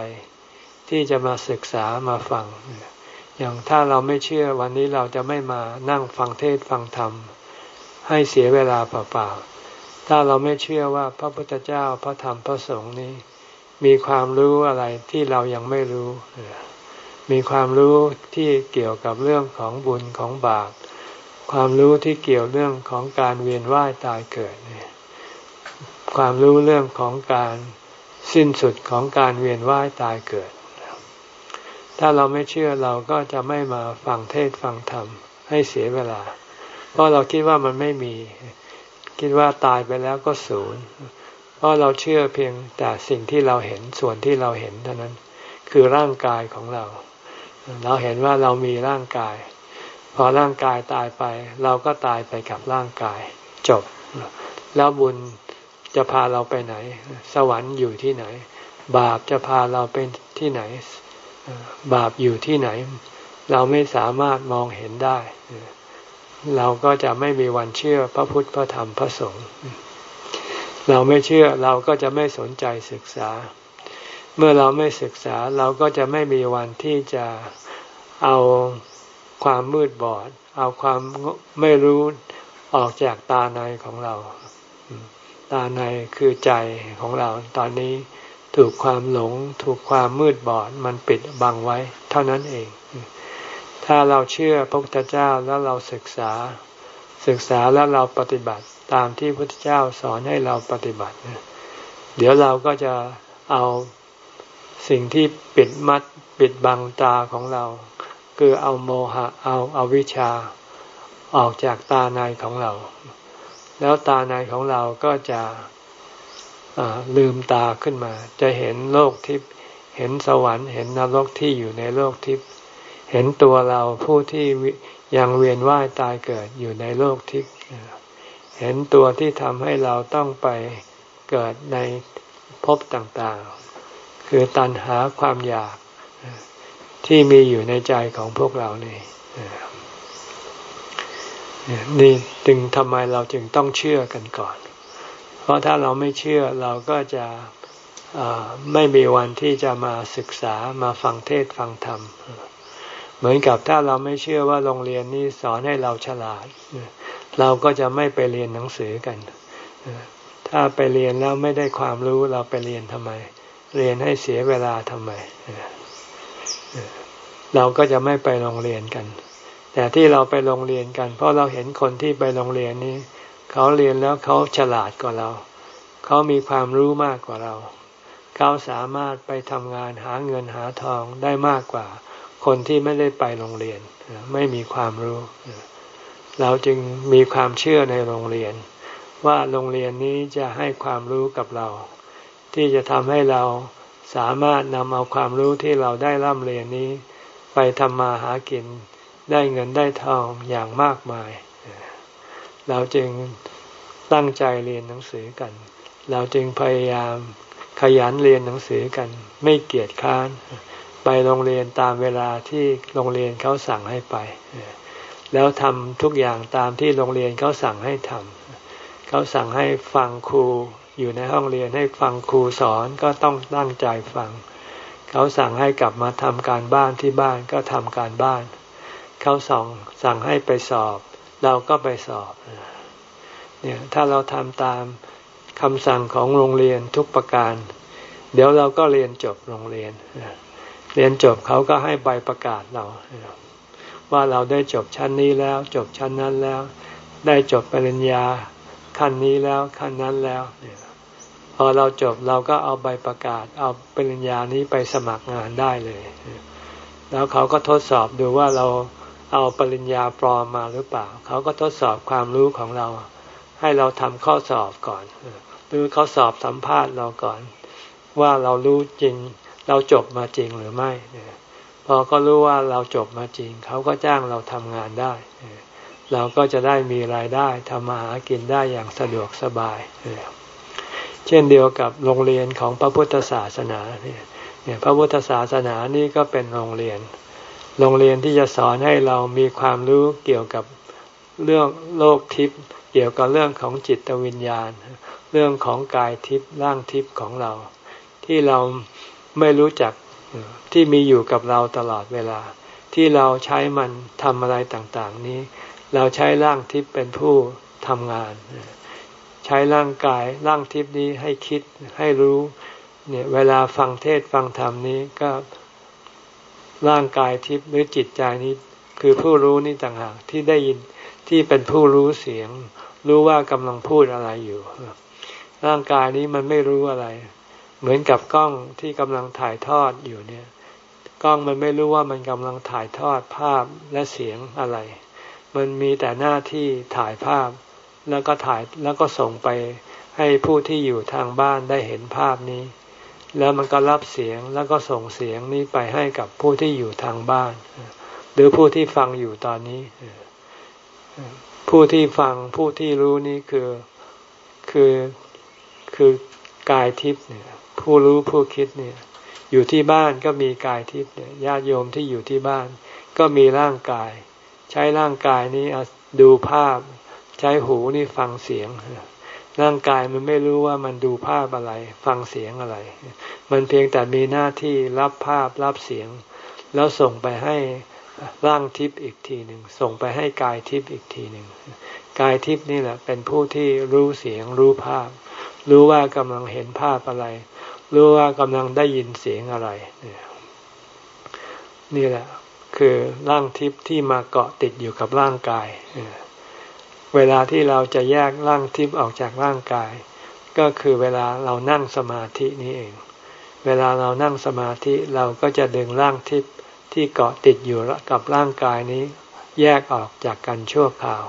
ที่จะมาศึกษามาฟัง อย่างถ้าเราไม่เชื่อวันนี้เราจะไม่มานั่งฟังเทศฟังธรรม ให้เสียเวลาเปล่าๆถ้าเราไม่เชื่อว่าพระพุทธเจ้าพระธรรมพระสงฆ์นี้ มีความรู้อะไรที่เรายังไม่รู้ มีความรู้ที่เกี่ยวกับเรื่องของบุญของบาปความรู้ที่เกี่ยวเรื่องของการเวียนว่ายตายเกิดความรู้เรื่องของการสิ้นสุดของการเวียนว่ายตายเกิด ถ้าเราไม่เชื่อเราก็จะไม่มาฟังเทศฟังธรรมให้เสียเวลา เพราะเราคิดว่ามันไม่มี คิดว่าตายไปแล้วก็ศูนย์เพราะเราเชื่อเพียงแต่สิ่งที่เราเห็นส่วนที่เราเห็นเท่านั้น คือร่างกายของเรา เราเห็นว่าเรามีร่างกาย พอร่างกายตายไป เราก็ตายไปกับร่างกาย จบ แล้วบุญจะพาเราไปไหน สวรรค์อยู่ที่ไหน บาปจะพาเราไปที่ไหน บาปอยู่ที่ไหน เราไม่สามารถมองเห็นได้ เราก็จะไม่มีวันเชื่อพระพุทธพระธรรมพระสงฆ์เราไม่เชื่อเราก็จะไม่สนใจศึกษา เมื่อเราไม่ศึกษาเราก็จะไม่มีวันที่จะเอาความมืดบอด เอาความไม่รู้ออกจากตาในของเรา ตาในคือใจของเราตอนนี้ ถูกความหลง ถูกความมืดบอดมันปิดบังไว้ เท่านั้นเอง ถ้าเราเชื่อพระพุทธเจ้าแล้วเราศึกษา ศึกษาแล้วเราปฏิบัติตามที่พระพุทธเจ้าสอนให้เราปฏิบัติ เดี๋ยวเราก็จะเอาสิ่งที่ปิดมัดปิดบังตาของเรา คือเอาโมหะเอาเอาวิชาออกจากตาในของเรา แล้วตาในของเราก็จะ ลืมตาขึ้นมา จะเห็นโลกทิพย์เห็นสวรรค์เห็นนรกที่อยู่ในโลกทิพย์เห็นตัวเราผู้ที่ยังเวียนว่ายตายเกิดอยู่ในโลกทิพย์เห็นตัวที่ทำให้เราต้องไปเกิดในภพต่างๆ คือตัณหาความอยากที่มีอยู่ในใจของพวกเรานี่นี่จึงทำไมเราจึงต้องเชื่อกันก่อน เพราะถ้าเราไม่เชื่อเราก็จะไม่มีวันที่จะมาศึกษามาฟังเทศฟังธรรม เหมือนกับถ้าเราไม่เชื่อว่าโรงเรียนนี้สอนให้เราฉลาด เราก็จะไม่ไปเรียนหนังสือกัน ถ้าไปเรียนแล้วไม่ได้ความรู้เราไปเรียนทำไม เรียนให้เสียเวลาทำไม เราก็จะไม่ไปโรงเรียนกัน แต่ที่เราไปโรงเรียนกัน เพราะเราเห็นคนที่ไปโรงเรียนนี้ เขาเรียนแล้วเขาฉลาดกว่าเรา เขามีความรู้มากกว่าเรา เขาสามารถไปทำงานหาเงินหาทองได้มากกว่า คนที่ไม่ได้ไปโรงเรียน ไม่มีความรู้ เราจึงมีความเชื่อในโรงเรียน ว่าโรงเรียนนี้จะให้ความรู้กับเรา ที่จะทำให้เราสามารถนำเอาความรู้ที่เราได้ร่ำเรียนนี้ ไปทำมาหากินได้เงินได้ทองอย่างมากมาย เราจึงตั้งใจเรียนหนังสือกัน เราจึงพยายามขยันเรียนหนังสือกัน ไม่เกียจค้าน ไปโรงเรียนตามเวลาที่โรงเรียนเขาสั่งให้ไป แล้วทำทุกอย่างตามที่โรงเรียนเขาสั่งให้ทำเขาสั่งให้ฟังครูอยู่ในห้องเรียนให้ฟังครูสอนก็ต้องตั้งใจฟัง เขาสั่งให้กลับมาทำการบ้านที่บ้านก็ทำการบ้าน เขาสั่งสั่งให้ไปสอบ เราก็ไปสอบเนี่ยถ้าเราทำตามคำสั่งของโรงเรียนทุกประการ เดี๋ยวเราก็เรียนจบโรงเรียน เรียนจบเขาก็ให้ใบประกาศเรา ว่าเราได้จบชั้นนี้แล้ว จบชั้นนั้นแล้ว ได้จบปริญญาขั้นนี้แล้วขั้นนั้นแล้วพอเราจบเราก็เอาใบประกาศ เอาปริญญานี้ไปสมัครงานได้เลย แล้วเขาก็ทดสอบดูว่าเรา เอาปริญญาปลอมมาหรือเปล่า เขาก็ทดสอบความรู้ของเรา ให้เราทำข้อสอบก่อน หรือเขาสอบสัมภาษณ์เราก่อน ว่าเรารู้จริง เราจบมาจริงหรือไม่ พอก็รู้ว่าเราจบมาจริง เขาก็จ้างเราทำงานได้ เราก็จะได้มีรายได้ทำมาหากินได้อย่างสะดวกสบาย เช่นเดียวกับโรงเรียนของพระพุทธศาสนาเนี่ยพระพุทธศาสนานี่ก็เป็นโรงเรียน โรงเรียนที่จะสอนให้เรามีความรู้เกี่ยวกับเรื่องโลกทิพย์เกี่ยวกับเรื่องของจิตวิญญาณ เรื่องของกายทิพย์ร่างทิพย์ของเรา ที่เราไม่รู้จักที่มีอยู่กับเราตลอดเวลา ที่เราใช้มันทำอะไรต่างๆนี้ เราใช้ร่างทิพย์เป็นผู้ทำงาน ใช้ร่างกายร่างทิพย์นี้ให้คิดให้รู้เนี่ยเวลาฟังเทศฟังธรรมนี้ก็ ร่างกายทิพย์หรือจิตใจนี้ คือผู้รู้นี่ต่างหากที่ได้ยินที่เป็นผู้รู้เสียง รู้ว่ากำลังพูดอะไรอยู่ ร่างกายนี้มันไม่รู้อะไร เหมือนกับกล้องที่กำลังถ่ายทอดอยู่เนี่ย กล้องมันไม่รู้ว่ามันกำลังถ่ายทอดภาพและเสียงอะไร มันมีแต่หน้าที่ถ่ายภาพ แล้วก็ถ่ายแล้วก็ส่งไปให้ผู้ที่อยู่ทางบ้านได้เห็นภาพนี้ แล้วมันก็รับเสียงแล้วก็ส่งเสียงนี้ไปให้กับผู้ที่อยู่ทางบ้าน หรือผู้ที่ฟังอยู่ตอนนี้ ผู้ที่ฟังผู้ที่รู้นี่คือคือคือกายทิพย์เนี่ย ผู้รู้ผู้คิดเนี่ย อยู่ที่บ้านก็มีกายทิพย์เนี่ยญาติโยมที่อยู่ที่บ้าน ก็มีร่างกาย ใช้ร่างกายนี้ดูภาพ ใช้หูนี่ฟังเสียง ร่างกายมันไม่รู้ว่ามันดูภาพอะไร ฟังเสียงอะไร มันเพียงแต่มีหน้าที่รับภาพรับเสียง แล้วส่งไปให้ร่างทิพย์อีกทีหนึ่งส่งไปให้กายทิพย์อีกทีหนึ่งกายทิพย์นี่แหละ เป็นผู้ที่รู้เสียงรู้ภาพ รู้ว่ากำลังเห็นภาพอะไร รู้ว่ากำลังได้ยินเสียงอะไร นี่แหละ คือร่างทิพย์ที่มาเกาะติดอยู่กับร่างกายเเวลาที่เราจะแยกร่างทิพย์ออกจากร่างกาย ก็คือเวลาเรานั่งสมาธินี้เอง เวลาเรานั่งสมาธิเราก็จะดึงร่างทิพย์ที่เกาะติดอยู่กับร่างกายนี้ แยกออกจากกันชั่วคราว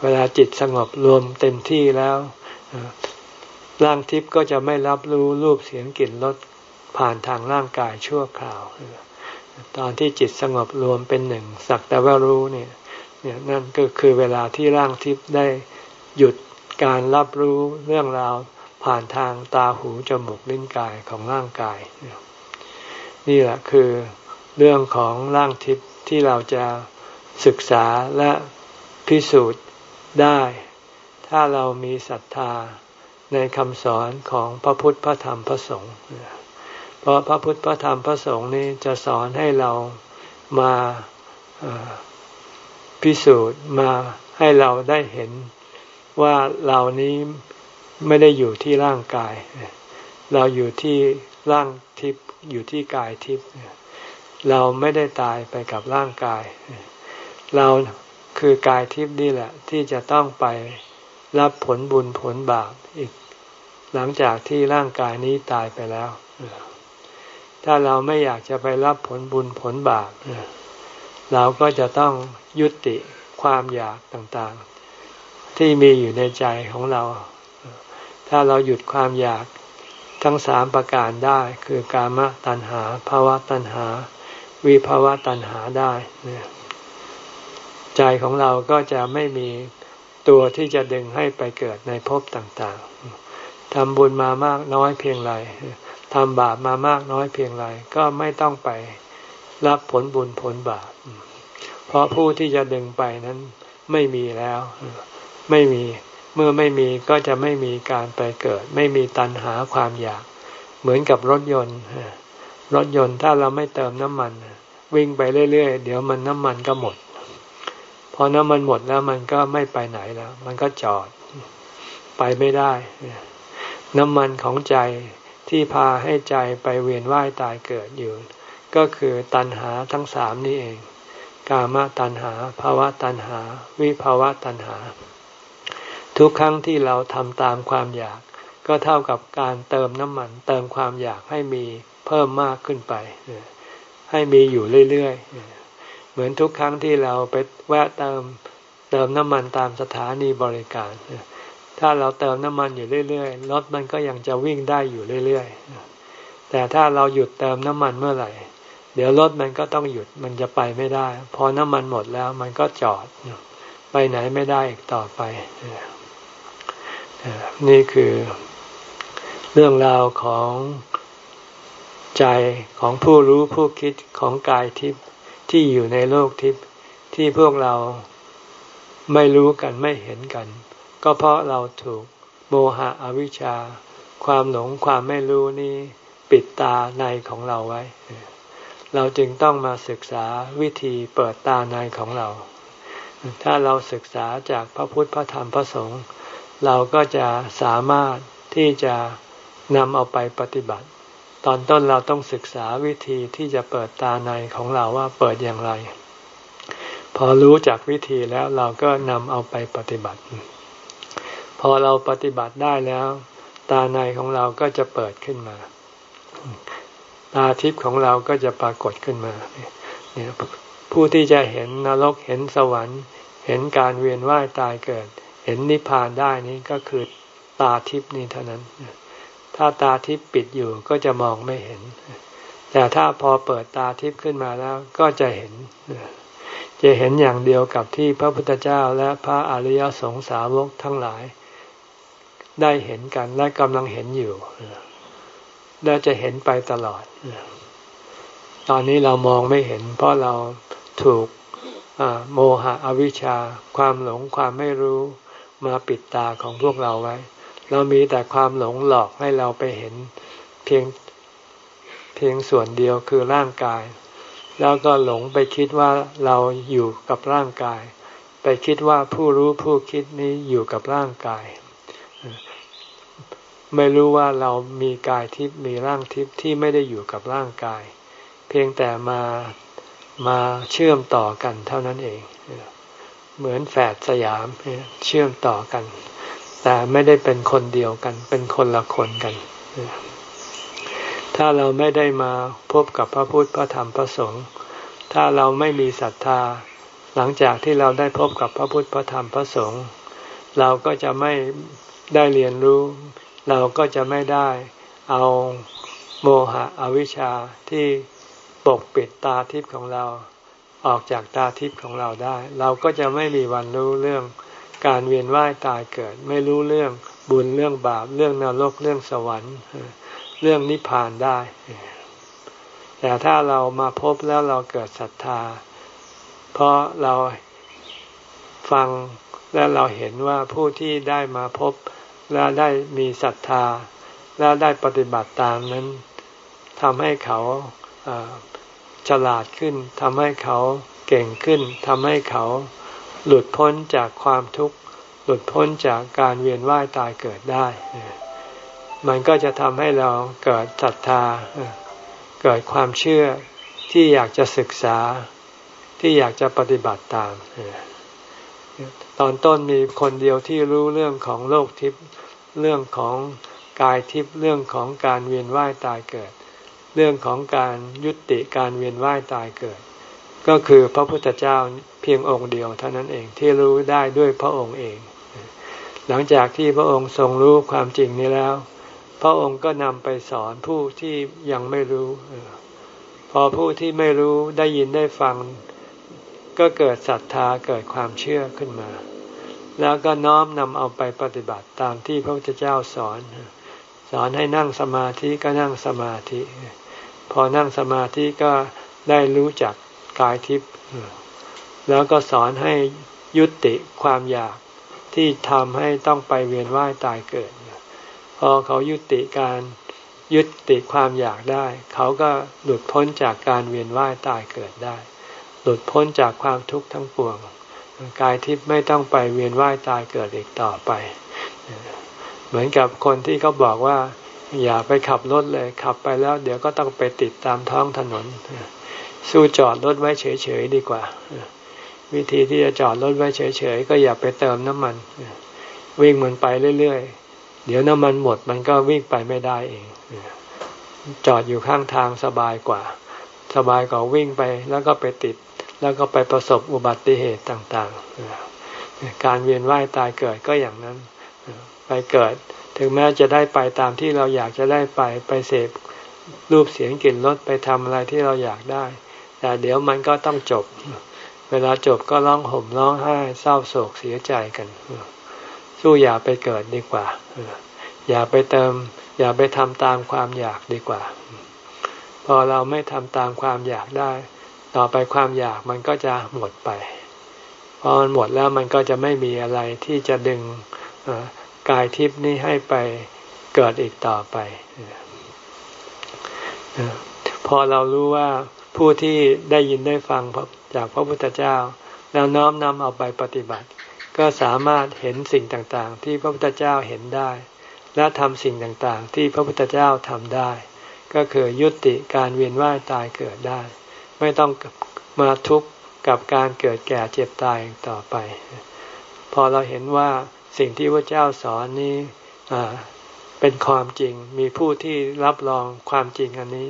เวลาจิตสงบรวมเต็มที่แล้วร่างทิพย์ก็จะไม่รับรู้รูปเสียงกลิ่นรสผ่านทางร่างกายชั่วคราว ตอนที่จิตสงบรวมเป็นหนึ่งสักแต่ว่ารู้เนี่ย เนี่ยนั่นก็คือเวลาที่ร่างทิพย์ได้หยุดการรับรู้เรื่องราวผ่านทางตาหูจมูกลิ้นกายของร่างกาย นี่แหละคือเรื่องของร่างทิพย์ที่เราจะศึกษาและพิสูจน์ได้ ถ้าเรามีศรัทธาในคำสอนของพระพุทธพระธรรมพระสงฆ์เพราะพระพุทธพระธรรมพระสงฆ์นี้จะสอนให้เรามา พิสูจน์มาให้เราได้เห็นว่าเรานี้ไม่ได้อยู่ที่ร่างกาย เราอยู่ที่ร่างทิพย์อยู่ที่กายทิพย์เราไม่ได้ตายไปกับร่างกาย เราคือกายทิพย์นี่แหละ ที่จะต้องไปรับผลบุญผลบาปอีก หลังจากที่ร่างกายนี้ตายไปแล้ว ถ้าเราไม่อยากจะไปรับผลบุญผลบาป เราก็จะต้องยุติความอยากต่างๆ ที่มีอยู่ในใจของเรา ถ้าเราหยุดความอยากทั้งสามประการได้ คือกามตัณหาภาวะตัณหา วิภาวะตัณหาได้ใจของเราก็จะไม่มีตัวที่จะดึงให้ไปเกิดในภพต่างๆทำบุญมามากน้อยเพียงไรทำบาปมามากน้อยเพียงไรก็ไม่ต้องไป รับผลบุญผลบาปเพราะผู้ที่จะดึงไปนั้นไม่มีแล้ว ไม่มีเมื่อไม่มีก็จะไม่มีการไปเกิด ไม่มีตัณหาความอยาก เหมือนกับรถยนต์รถยนต์ถ้าเราไม่เติมน้ำมัน วิ่งไปเรื่อยๆ เดี๋ยวมันน้ำมันก็หมด พอน้ำมันหมดแล้วมันก็ไม่ไปไหนแล้ว มันก็จอดไปไม่ได้ น้ำมันของใจที่พาให้ใจไปเวียนว่ายตายเกิดอยู่ ก็คือตัณหาทั้งสามนี่เอง กามตัณหาภาวะตัณหา วิภาวะตัณหา ทุกครั้งที่เราทำตามความอยาก ก็เท่ากับการเติมน้ำมัน เติมความอยากให้มีเพิ่มมากขึ้นไป ให้มีอยู่เรื่อยๆ เหมือนทุกครั้งที่เราไปแวะเติมเติมน้ำมันตามสถานีบริการ ถ้าเราเติมน้ำมันอยู่เรื่อยๆ รถมันก็ยังจะวิ่งได้อยู่เรื่อยๆแต่ถ้าเราหยุดเติมน้ำมันเมื่อไหร่ เดี๋ยวรถมันก็ต้องหยุดมันจะไปไม่ได้ พอน้ำมันหมดแล้วมันก็จอด ไปไหนไม่ได้อีกต่อไป นี่คือเรื่องราวของใจของผู้รู้ผู้คิดของกายทิพย์ที่อยู่ในโลกทิพย์ที่พวกเราไม่รู้กันไม่เห็นกัน ก็เพราะเราถูกโมหะอวิชชา ความหลงความไม่รู้นี้ปิดตาในของเราไว้ เราจึงต้องมาศึกษาวิธีเปิดตาในของเรา ถ้าเราศึกษาจากพระพุทธพระธรรมพระสงฆ์เราก็จะสามารถที่จะนำเอาไปปฏิบัติ ตอนต้นเราต้องศึกษาวิธีที่จะเปิดตาในของเราว่าเปิดอย่างไร พอรู้จากวิธีแล้วเราก็นำเอาไปปฏิบัติ พอเราปฏิบัติได้แล้ว ตาในของเราก็จะเปิดขึ้นมา ตาทิพย์ของเราก็จะปรากฏขึ้นมาเนี่ยผู้ที่จะเห็นนรกเห็นสวรรค์ เห็นการเวียนว่ายตายเกิด เห็นนิพพานได้นี้ก็คือตาทิพย์นี้เท่านั้น ถ้าตาทิพย์ปิดอยู่ก็จะมองไม่เห็น แต่ถ้าพอเปิดตาทิพย์ขึ้นมาแล้วก็จะเห็น จะเห็นอย่างเดียวกับที่พระพุทธเจ้าและพระอริยสงสาวกทั้งหลาย ได้เห็นกันและกำลังเห็นอยู่ แล้วจะเห็นไปตลอด ตอนนี้เรามองไม่เห็น เพราะเราถูกโมหะอวิชชา ความหลงความไม่รู้มาปิดตาของพวกเราไว้ เรามีแต่ความหลงหลอกให้เราไปเห็นเพียงเพียงส่วนเดียวคือร่างกาย แล้วก็หลงไปคิดว่าเราอยู่กับร่างกาย ไปคิดว่าผู้รู้ผู้คิดนี้อยู่กับร่างกาย ไม่รู้ว่าเรามีกายทิพย์มีร่างทิพย์ที่ไม่ได้อยู่กับร่างกาย เพียงแต่มามาเชื่อมต่อกันเท่านั้นเอง เหมือนแฝดสยามเชื่อมต่อกัน แต่ไม่ได้เป็นคนเดียวกัน เป็นคนละคนกัน ถ้าเราไม่ได้มาพบกับพระพุทธพระธรรมพระสงฆ์ถ้าเราไม่มีศรัทธา หลังจากที่เราได้พบกับพระพุทธพระธรรมพระสงฆ์เราก็จะไม่ได้เรียนรู้ เราก็จะไม่ได้เอาโมหะอวิชชาที่ปกปิดตาทิพย์ของเราออกจากตาทิพย์ของเราได้ เราก็จะไม่มีวันรู้เรื่องการเวียนว่ายตายเกิด ไม่รู้เรื่องบุญเรื่องบาป เรื่องนรกเรื่องสวรรค์ เรื่องนิพพานได้ แต่ถ้าเรามาพบแล้วเราเกิดศรัทธา เพราะเราฟังและเราเห็นว่าผู้ที่ได้มาพบ และได้มีศรัทธา และได้ปฏิบัติตามนั้นทำให้เขาฉลาดขึ้นทำให้เขาเก่งขึ้นทำให้เขาหลุดพ้นจากความทุกข์ หลุดพ้นจากการเวียนว่ายตายเกิดได้ มันก็จะทำให้เราเกิดศรัทธา เกิดความเชื่อที่อยากจะศึกษาที่อยากจะปฏิบัติตาม ตอนต้นมีคนเดียวที่รู้เรื่องของโลกทิพย์เรื่องของกายทิพย์เรื่องของการเวียนว่ายตายเกิด เรื่องของการยุติการเวียนว่ายตายเกิด ก็คือพระพุทธเจ้าเพียงองค์เดียวเท่านั้นเองที่รู้ได้ด้วยพระองค์เอง หลังจากที่พระองค์ทรงรู้ความจริงนี้แล้ว พระองค์ก็นำไปสอนผู้ที่ยังไม่รู้ พอผู้ที่ไม่รู้ได้ยินได้ฟัง ก็เกิดศรัทธาเกิดความเชื่อขึ้นมา แล้วก็น้อมนำเอาไปปฏิบัติตามที่พระพุทธเจ้าสอน สอนให้นั่งสมาธิก็นั่งสมาธิ พอนั่งสมาธิก็ได้รู้จักกายทิพย์แล้วก็สอนให้ยุติความอยากที่ทำให้ต้องไปเวียนว่ายตายเกิด พอเขายุติการยุติความอยากได้ เขาก็หลุดพ้นจากการเวียนว่ายตายเกิดได้ หลุดพ้นจากความทุกข์ทั้งปวง กายทิพย์ไม่ต้องไปเวียนว่ายตายเกิดอีกต่อไป เหมือนกับคนที่เขาบอกว่า อย่าไปขับรถเลยขับไปแล้ว เดี๋ยวก็ต้องไปติดตามท้องถนน สู้จอดรถไว้เฉยๆดีกว่า วิธีที่จะจอดรถไว้เฉยๆก็อย่าไปเติมน้ำมัน วิ่งมันไปเรื่อยๆ เดี๋ยวน้ำมันหมดมันก็วิ่งไปไม่ได้เองจอดอยู่ข้างทางสบายกว่า สบายกว่าวิ่งไปแล้วก็ไปติด แล้วก็ไปประสบอุบัติเหตุต่างๆ การเวียนว่ายตายเกิดก็อย่างนั้น ไปเกิด ถึงแม้จะได้ไปตามที่เราอยากจะได้ไปไปเสพรูปเสียงกลิ่นรสไปทำอะไรที่เราอยากได้ แต่เดี๋ยวมันก็ต้องจบ เวลาจบก็ร้องห่มร้องไห้เศร้าโศกเสียใจกัน สู้อย่าไปเกิดดีกว่า อย่าไปเติม อย่าไปทำตามความอยากดีกว่า พอเราไม่ทำตามความอยากได้ ต่อไปความอยากมันก็จะหมดไปพอมันหมดแล้วมันก็จะไม่มีอะไรที่จะดึงกายทิพย์นี้ให้ไปเกิดอีกต่อไป พอเรารู้ว่าผู้ที่ได้ยินได้ฟังจากพระพุทธเจ้า แล้วน้อมนำเอาไปปฏิบัติ ก็สามารถเห็นสิ่งต่างๆ ที่พระพุทธเจ้าเห็นได้ และทำสิ่งต่างๆ ที่พระพุทธเจ้าทำได้ ก็คือยุติการเวียนว่ายตายเกิดได้ ไม่ต้องมาทุกข์กับการเกิดแก่เจ็บตายต่อไป พอเราเห็นว่าสิ่งที่พระเจ้าสอนนี้เป็นความจริง มีผู้ที่รับรองความจริงอันนี้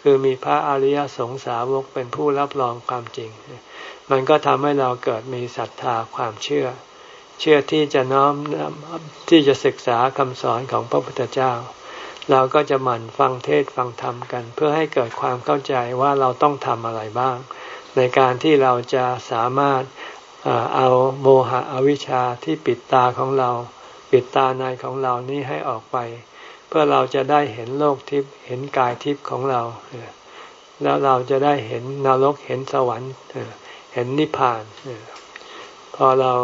คือมีพระอริยสงสาวกเป็นผู้รับรองความจริง มันก็ทำให้เราเกิดมีศรัทธาความเชื่อ เชื่อที่จะน้อมที่จะศึกษาคำสอนของพระพุทธเจ้า เราก็จะหมั่นฟังเทศฟังธรรมกัน เพื่อให้เกิดความเข้าใจว่าเราต้องทำอะไรบ้าง ในการที่เราจะสามารถเอาโมหะอวิชชาที่ปิดตาของเรา ปิดตาในของเรานี้ให้ออกไป เพื่อเราจะได้เห็นโลกทิพย์เห็นกายทิพย์ของเรา แล้วเราจะได้เห็นนรกเห็นสวรรค์เห็นนิพพานพอเรา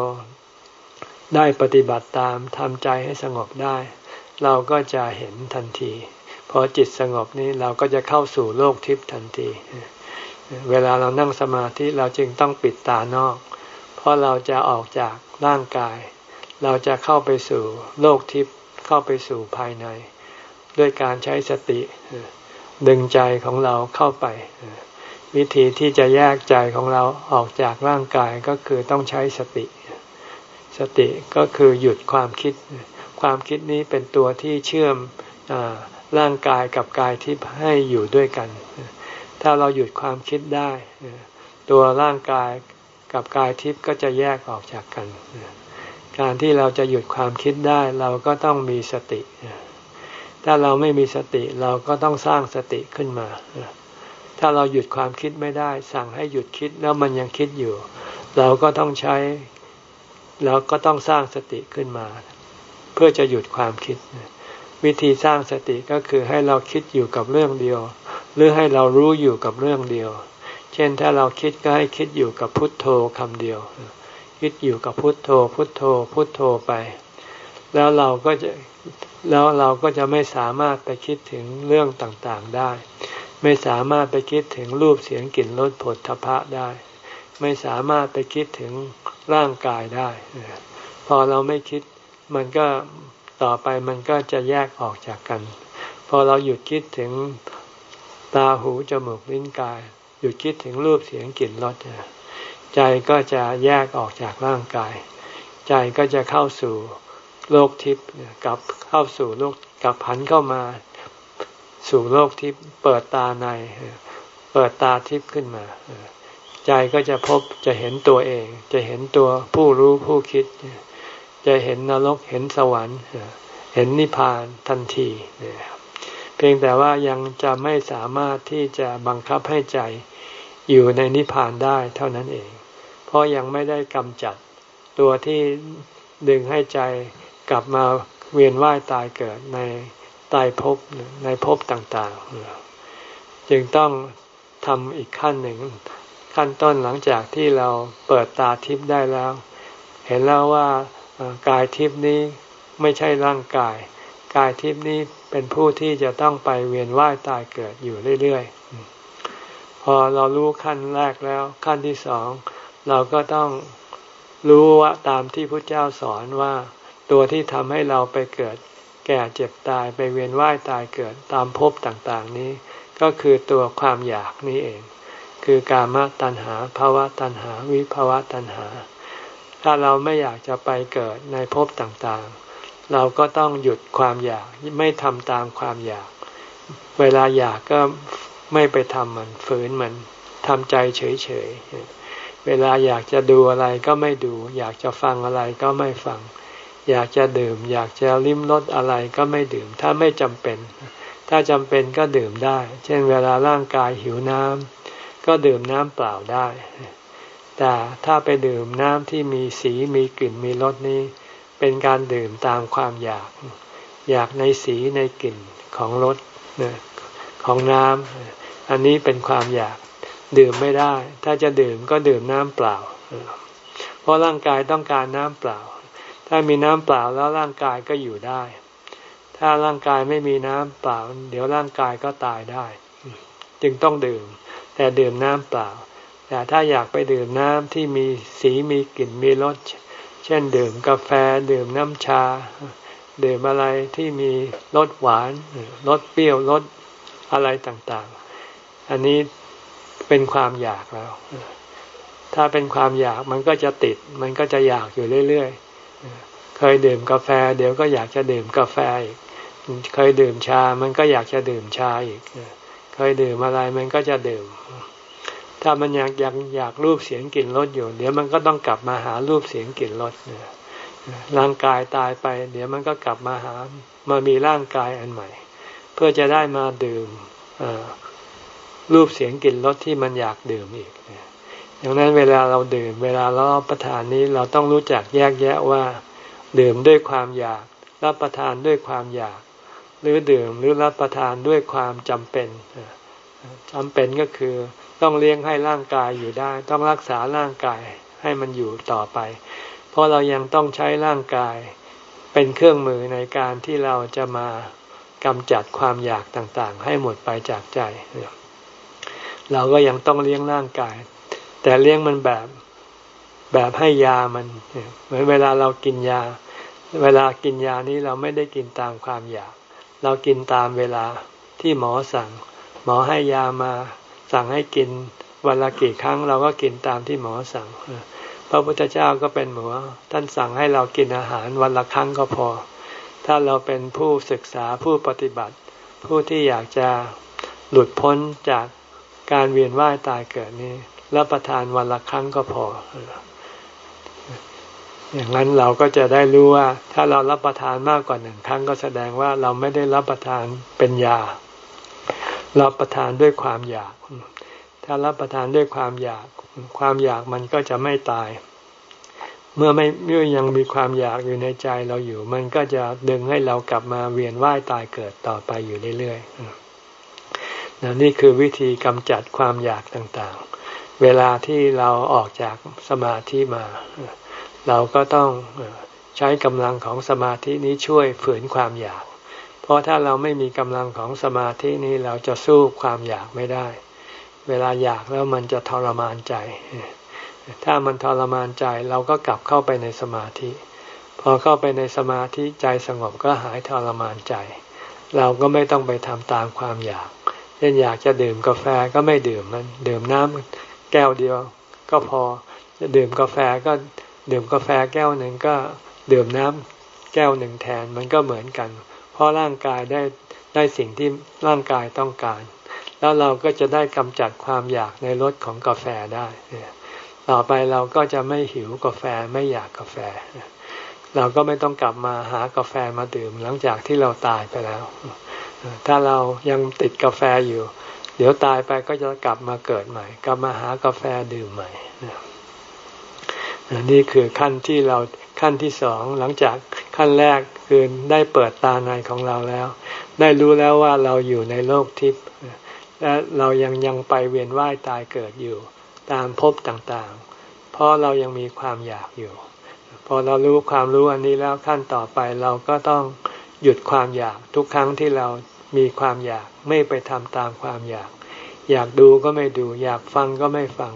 ได้ปฏิบัติตามทำใจให้สงบได้ เราก็จะเห็นทันทีพอจิตสงบนี้เราก็จะเข้าสู่โลกทิพย์ทันที เวลาเรานั่งสมาธิเราจึงต้องปิดตานอก เพราะเราจะออกจากร่างกาย เราจะเข้าไปสู่โลกทิพย์เข้าไปสู่ภายใน ด้วยการใช้สติดึงใจของเราเข้าไป วิธีที่จะแยกใจของเราออกจากร่างกายก็คือต้องใช้สติ สติก็คือหยุดความคิด ความคิดนี้เป็นตัวที่เชื่อมร่างกายกับกายทิพย์ให้อยู่ด้วยกัน ถ้าเราหยุดความคิดได้ ตัวร่างกายกับกายทิพย์ก็จะแยกออกจากกัน การที่เราจะหยุดความคิดได้เราก็ต้องมีสติ ถ้าเราไม่มีสติเราก็ต้องสร้างสติขึ้นมา ถ้าเราหยุดความคิดไม่ได้ สั่งให้หยุดคิดแล้วมันยังคิดอยู่ เราก็ต้องใช้ เราก็ต้องสร้างสติขึ้นมา พื่อจะหยุดความคิด วิธีสร้างสติก็คือให้เราคิดอยู่กับเรื่องเดียว หรือให้เรารู้อยู่กับเรื่องเดียว เช่นถ้าเราคิดก็ให้คิดอยู่กับพุทโธคำเดียว คิดอยู่กับพุทโธ พุทโธ พุทโธไป แล้วเราก็จะแล้วเราก็จะไม่สามารถไปคิดถึงเรื่องต่างๆได้ ไม่สามารถไปคิดถึงรูปเสียงกลิ่นรสผลทพะได้ ไม่สามารถไปคิดถึงร่างกายได้ พอเราไม่คิด มันก็ต่อไปมันก็จะแยกออกจากกัน พอเราหยุดคิดถึงตาหูจมูกลิ้นกาย หยุดคิดถึงรูปเสียงกลิ่นรสใจก็จะแยกออกจากร่างกาย ใจก็จะเข้าสู่โลกทิพย์กับเข้าสู่โลกกับผันเข้ามาสู่โลกทิพย์เปิดตาใน เปิดตาทิพย์ขึ้นมาใจก็จะพบจะเห็นตัวเอง จะเห็นตัวผู้รู้ผู้คิด จะเห็นนรกเห็นสวรรค์ เห็นนิพพานทันทีเพียงแต่ว่ายังจะไม่สามารถที่จะบังคับให้ใจอยู่ในนิพพานได้เท่านั้นเอง เพราะยังไม่ได้กำจัดตัวที่ดึงให้ใจกลับมาเวียนว่ายตายเกิดในตายภพในภพต่างๆ จึงต้องทำอีกขั้นหนึ่ง ขั้นต้นหลังจากที่เราเปิดตาทิพย์ได้แล้ว เห็นแล้วว่า กายทิพย์นี้ไม่ใช่ร่างกาย กายทิพย์นี้เป็นผู้ที่จะต้องไปเวียนว่ายตายเกิดอยู่เรื่อยๆ พอเรารู้ขั้นแรกแล้วขั้นที่สองเราก็ต้องรู้ว่าตามที่พระเจ้าสอนว่าตัวที่ทำให้เราไปเกิด แก่เจ็บตายไปเวียนว่ายตายเกิดตามภพต่างๆนี้ ก็คือตัวความอยากนี้เอง คือกามตัณหาภาวะตัณหา วิภาวะตัณหา ถ้าเราไม่อยากจะไปเกิดในภพต่างๆ เราก็ต้องหยุดความอยากไม่ทำตามความอยาก เวลาอยากก็ไม่ไปทำมันฝืนมันทำใจเฉยๆ เวลาอยากจะดูอะไรก็ไม่ดู อยากจะฟังอะไรก็ไม่ฟัง อยากจะดื่ม อยากจะลิ้มรสอะไรก็ไม่ดื่ม ถ้าไม่จำเป็น ถ้าจำเป็นก็ดื่มได้ เช่นเวลาร่างกายหิวน้ำก็ดื่มน้ำเปล่าได้ แต่ถ้าไปดื่มน้ำที่มีสีมีกลิ่นมีรสนี้ เป็นการดื่มตามความอยาก อยากในสีในกลิ่นของรสของน้ำอันนี้เป็นความอยากดื่มไม่ได้ ถ้าจะดื่มก็ดื่มน้ำเปล่า เพราะร่างกายต้องการน้ำเปล่า ถ้ามีน้ำเปล่าแล้วร่างกายก็อยู่ได้ ถ้าร่างกายไม่มีน้ำเปล่า เดี๋ยวร่างกายก็ตายได้ จึงต้องดื่ม แต่ดื่มน้ำเปล่า แต่ถ้าอยากไปดื่มน้ำที่มีสีมีกลิ่นมีรส เช่นดื่มกาแฟดื่มน้ำชา ดื่มอะไรที่มีรสหวานรสเปรี้ยวรสอะไรต่างๆ อันนี้เป็นความอยากแล้ว ถ้าเป็นความอยากมันก็จะติด มันก็จะอยากอยู่เรื่อยๆ เคยดื่มกาแฟ เดี๋ยวก็อยากจะดื่มกาแฟอีก เคยดื่มชา มันก็อยากจะดื่มชาอีก เคยดื่มอะไรมันก็จะดื่ม ถ้ามันอยากอยากอยากรูปเสียงกลิ่นรสอยู่ เดี๋ยวมันก็ต้องกลับมาหารูปเสียงกลิ่นรสร่างกายตายไป เดี๋ยวมันก็กลับมาหามามีร่างกายอันใหม่ เพื่อจะได้มาดื่มรูปเสียงกลิ่นรสที่มันอยากดื่มอีกดังนั้นเวลาเราดื่ม เวลาเรารับประทานนี้เราต้องรู้จักแยกแยะว่า ดื่มด้วยความอยาก รับประทานด้วยความอยาก หรือดื่มหรือรับประทานด้วยความจำเป็นจำเป็นก็คือ ต้องเลี้ยงให้ร่างกายอยู่ได้ ต้องรักษาร่างกายให้มันอยู่ต่อไป เพราะเรายังต้องใช้ร่างกายเป็นเครื่องมือในการที่เราจะมากำจัดความอยากต่างๆ ให้หมดไปจากใจ เราก็ยังต้องเลี้ยงร่างกาย แต่เลี้ยงมันแบบแบบให้ยามันเหมือนเวลาเรากินยา เวลากินยานี้เราไม่ได้กินตามความอยาก เรากินตามเวลาที่หมอสั่ง หมอให้ยามา สั่งให้กินวันละกี่ครั้งเราก็กินตามที่หมอสั่งพระพุทธเจ้าก็เป็นหมอท่านสั่งให้เรากินอาหารวันละครั้งก็พอ ถ้าเราเป็นผู้ศึกษาผู้ปฏิบัติ ผู้ที่อยากจะหลุดพ้นจากการเวียนว่ายตายเกิดนี้รับประทานวันละครั้งก็พอ อย่างนั้นเราก็จะได้รู้ว่า ถ้าเรารับประทานมากกว่าหนึ่งครั้งก็แสดงว่าเราไม่ได้รับประทานเป็นยา รับประทานด้วยความอยาก ถ้ารับประทานด้วยความอยาก ความอยากมันก็จะไม่ตาย เมื่อไม่เมื่อยังมีความอยากอยู่ในใจเราอยู่ มันก็จะดึงให้เรากลับมาเวียนว่ายตายเกิดต่อไปอยู่เรื่อยๆนนี่คือวิธีกำจัดความอยากต่างๆ เวลาที่เราออกจากสมาธิมา เราก็ต้องใช้กำลังของสมาธินี้ช่วยฝืนความอยาก ราะถ้าเราไม่มีกำลังของสมาธินี้เราจะสู้ความอยากไม่ได้ เวลาอยากแล้วมันจะทรมานใจ ถ้ามันทรมานใจเราก็กลับเข้าไปในสมาธิ พอเข้าไปในสมาธิใจสงบก็หายทรมานใจ เราก็ไม่ต้องไปทำตามความอยาก เช่นอยากจะดื่มกาแฟก็ไม่ดื่มมัน ดื่มน้ำแก้วเดียว ก็พอ จะดื่มกาแฟก็ดื่มกาแฟแก้วหนึ่งก็ดื่มน้ำแก้วหนึ่งแทนมันก็เหมือนกัน เพราะร่างกายได้ได้สิ่งที่ร่างกายต้องการ แล้วเราก็จะได้กำจัดความอยากในรสของกาแฟได้ ต่อไปเราก็จะไม่หิวกาแฟไม่อยากกาแฟ เราก็ไม่ต้องกลับมาหากาแฟมาดื่มหลังจากที่เราตายไปแล้ว ถ้าเรายังติดกาแฟอยู่ เดี๋ยวตายไปก็จะกลับมาเกิดใหม่ กลับมาหากาแฟดื่มใหม่นี่คือขั้นที่เราขั้นที่สองหลังจากขั้นแรก คือได้เปิดตาในของเราแล้ว ได้รู้แล้วว่าเราอยู่ในโลกทิพย์และเรายังยังไปเวียนว่ายตายเกิดอยู่ ตามภพต่างๆ เพราะเรายังมีความอยากอยู่ พอเรารู้ความรู้อันนี้แล้วขั้นต่อไปเราก็ต้องหยุดความอยากทุกครั้งที่เรามีความอยากไม่ไปทำตามความอยาก อยากดูก็ไม่ดู อยากฟังก็ไม่ฟัง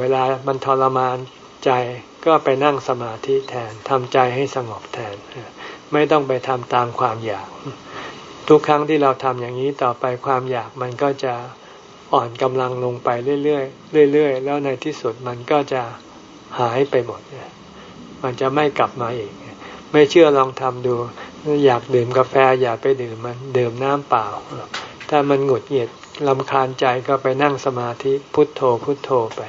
เวลามันทรมานใจ ก็ไปนั่งสมาธิแทนทำใจให้สงบแทน ไม่ต้องไปทำตามความอยาก ทุกครั้งที่เราทำอย่างนี้ต่อไปความอยากมันก็จะอ่อนกำลังลงไปเรื่อยๆเรื่อยๆ แล้วในที่สุดมันก็จะหายไปหมด มันจะไม่กลับมาอีก ไม่เชื่อลองทำดู อยากดื่มกาแฟอย่าไปดื่มมันดื่มน้ำเปล่า ถ้ามันหงุดหงิดลำคาญใจก็ไปนั่งสมาธิพุทโธพุทโธไป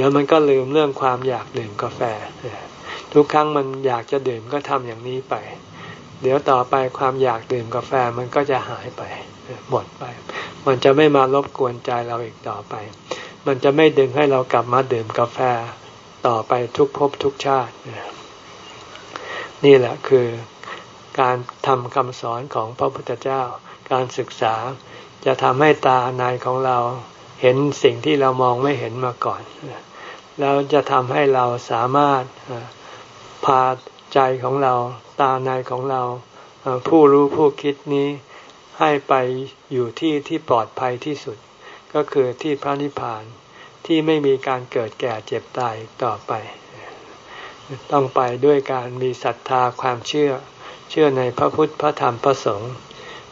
ดี๋ยวมันก็ลืมเรื่องความอยากดื่มกาแฟ ทุกครั้งมันอยากจะดื่มก็ทำอย่างนี้ไป เดี๋ยวต่อไปความอยากดื่มกาแฟมันก็จะหายไปหมดไป มันจะไม่มารบกวนใจเราอีกต่อไป มันจะไม่ดึงให้เรากลับมาดื่มกาแฟต่อไปทุกภพทุกชาติ นี่แหละคือการทำคำสอนของพระพุทธเจ้า การศึกษาจะทำให้ตาในของเราเห็นสิ่งที่เรามองไม่เห็นมาก่อน แล้วจะทำให้เราสามารถพาใจของเราตาในของเราผู้รู้ผู้คิดนี้ให้ไปอยู่ที่ที่ปลอดภัยที่สุด ก็คือที่พระนิพพานที่ไม่มีการเกิดแก่เจ็บตายต่อไป ต้องไปด้วยการมีศรัทธาความเชื่อ เชื่อในพระพุทธพระธรรมพระสงฆ์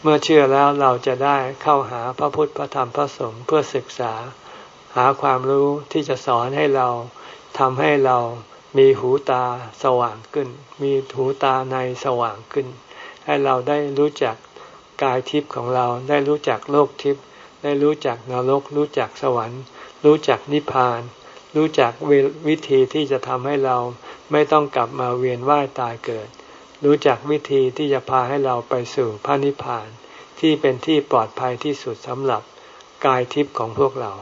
เมื่อเชื่อแล้วเราจะได้เข้าหาพระพุทธพระธรรมพระสงฆ์เพื่อศึกษา หาความรู้ที่จะสอนให้เราทำให้เรามีหูตาสว่างขึ้น มีหูตาในสว่างขึ้น ให้เราได้รู้จักกายทิพย์ของเราได้รู้จักโลกทิพย์ได้รู้จักนรก รู้จักสวรรค์ รู้จักนิพพาน รู้จักวิธีที่จะทำให้เราไม่ต้องกลับมาเวียนว่ายตายเกิด รู้จักวิธีที่จะพาให้เราไปสู่พระนิพพาน ที่เป็นที่ปลอดภัยที่สุดสำหรับกายทิพย์ของพวกเรา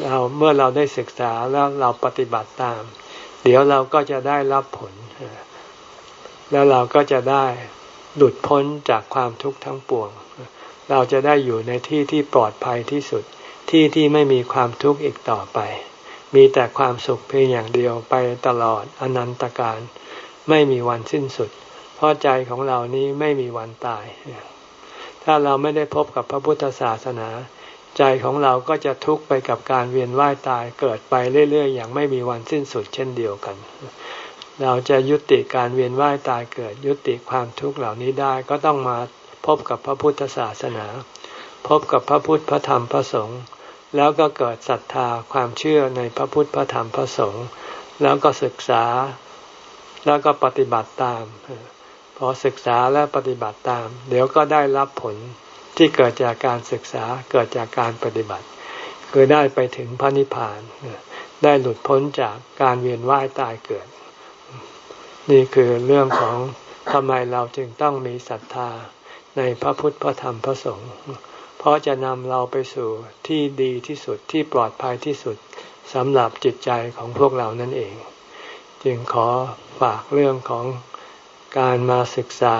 เราเมื่อเราได้ศึกษาแล้วเราปฏิบัติตาม เดี๋ยวเราก็จะได้รับผล แล้วเราก็จะได้หลุดพ้นจากความทุกข์ทั้งปวง เราจะได้อยู่ในที่ที่ปลอดภัยที่สุดที่ที่ไม่มีความทุกข์อีกต่อไป มีแต่ความสุขเพียงอย่างเดียวไปตลอดอนันตการ ไม่มีวันสิ้นสุด เพราะใจของเรานี้ไม่มีวันตาย ถ้าเราไม่ได้พบกับพระพุทธศาสนา ใจของเราก็จะทุกข์ไปกับการเวียนว่ายตายเกิดไปเรื่อยๆ อย่างไม่มีวันสิ้นสุดเช่นเดียวกัน เราจะยุติการเวียนว่ายตายเกิด ยุติความทุกข์เหล่านี้ได้ก็ต้องมาพบกับพระพุทธศาสนา พบกับพระพุทธพระธรรมพระสงฆ์แล้วก็เกิดศรัทธาความเชื่อในพระพุทธพระธรรมพระสงฆ์แล้วก็ศึกษาแล้วก็ปฏิบัติตาม พอศึกษาและปฏิบัติตาม เดี๋ยวก็ได้รับผล ที่เกิดจากการศึกษาเกิดจากการปฏิบัติ คือได้ไปถึงพระนิพพาน ได้หลุดพ้นจากการเวียนว่ายตายเกิด นี่คือเรื่องของทำไมเราจึงต้องมีศรัทธาในพระพุทธพระธรรมพระสงฆ์เพราะจะนำเราไปสู่ที่ดีที่สุดที่ปลอดภัยที่สุดสำหรับจิตใจของพวกเรานั่นเอง จึงขอฝากเรื่องของการมาศึกษา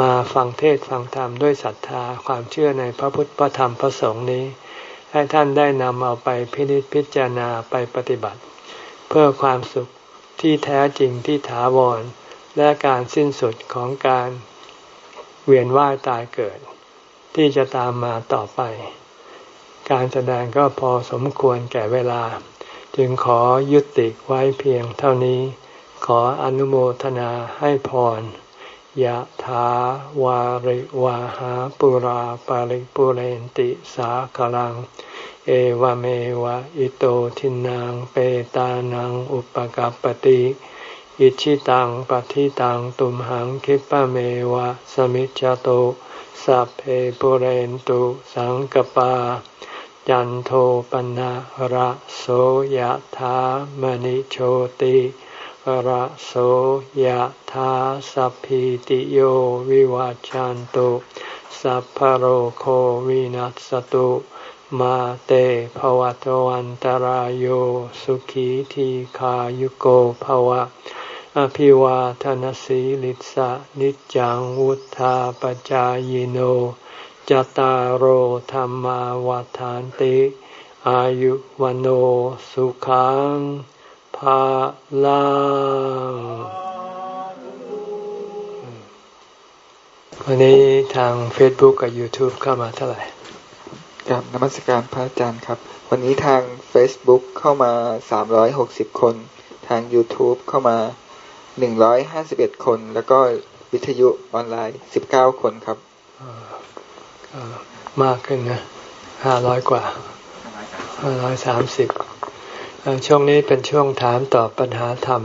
มาฟังเทศฟังธรรมด้วยศรัทธาความเชื่อในพระพุทธพระธรรมพระสงฆ์นี้ ให้ท่านได้นำเอาไปพินิจพิจารณาไปปฏิบัติ เพื่อความสุขที่แท้จริงที่ถาวร และการสิ้นสุดของการเวียนว่ายตายเกิด ที่จะตามมาต่อไป การแสดงก็พอสมควรแก่เวลา จึงขอยุติไว้เพียงเท่านี้ ขออนุโมทนาให้พร ยะถาวาริวาหาปุราปาริปุเรนติสาคลัง เอวเมวะอิโตทินังเปตานังอุปกัปติอิชิตังปฏิตังตุมหังคิปะเมวะสมิจจโตสัพเพปุเรนตุสังกปา จันโทปนะระโสยะถามณิโชติ ระโสยธาสัพพิติโยวิวัจจันตุ สัพพโรโควินัสตุ มาเตภวัตวันตารโยสุขีทีขายุโกภวะ อภิวาทนสีลิสะนิจังวุธาปจายโนจตารโหธรรมาวาทานติ อายุวันโอสุขัง ภาลังวันนี้ทาง Facebook กับ YouTube เข้ามาเท่าไหร่กับนมัสการพระอาจารย์ครับ วันนี้ทาง Facebook เข้ามา 360 คน ทาง YouTube เข้ามา 151 คน แล้วก็วิทยุออนไลน์ 19 คนครับมากขึ้นนะ 500 กว่า 530 ช่วงนี้เป็นช่วงถามตอบปัญหาธรรม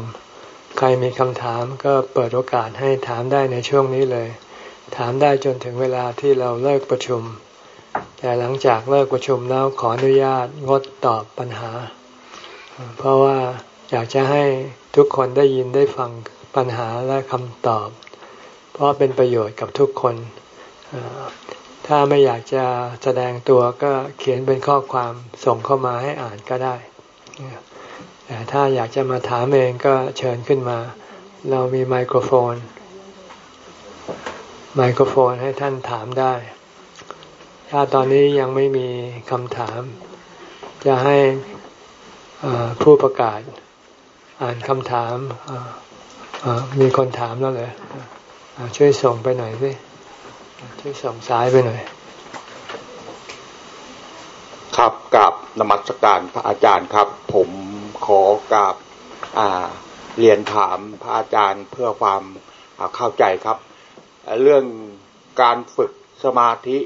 ใครมีคำถามก็เปิดโอกาสให้ถามได้ในช่วงนี้เลย ถามได้จนถึงเวลาที่เราเลิกประชุม แต่หลังจากเลิกประชุมแล้วขออนุญาตงดตอบปัญหา เพราะว่าอยากจะให้ทุกคนได้ยินได้ฟังปัญหาและคำตอบ เพราะเป็นประโยชน์กับทุกคน ถ้าไม่อยากจะแสดงตัวก็เขียนเป็นข้อความส่งเข้ามาให้อ่านก็ได้ แต่ถ้าอยากจะมาถามเองก็เชิญขึ้นมา เรามีไมโครโฟน ไมโครโฟนให้ท่านถามได้ ถ้าตอนนี้ยังไม่มีคำถาม จะให้ผู้ประกาศอ่านคำถามมีคนถามแล้วเลยช่วยส่งไปหน่อยสิช่วยส่งสายไปหน่อย ครับกับ นมัสการพระอาจารย์ครับ ผมขอกราบเรียนถามพระอาจารย์เพื่อความเข้าใจครับ เรื่องการฝึกสมาธิ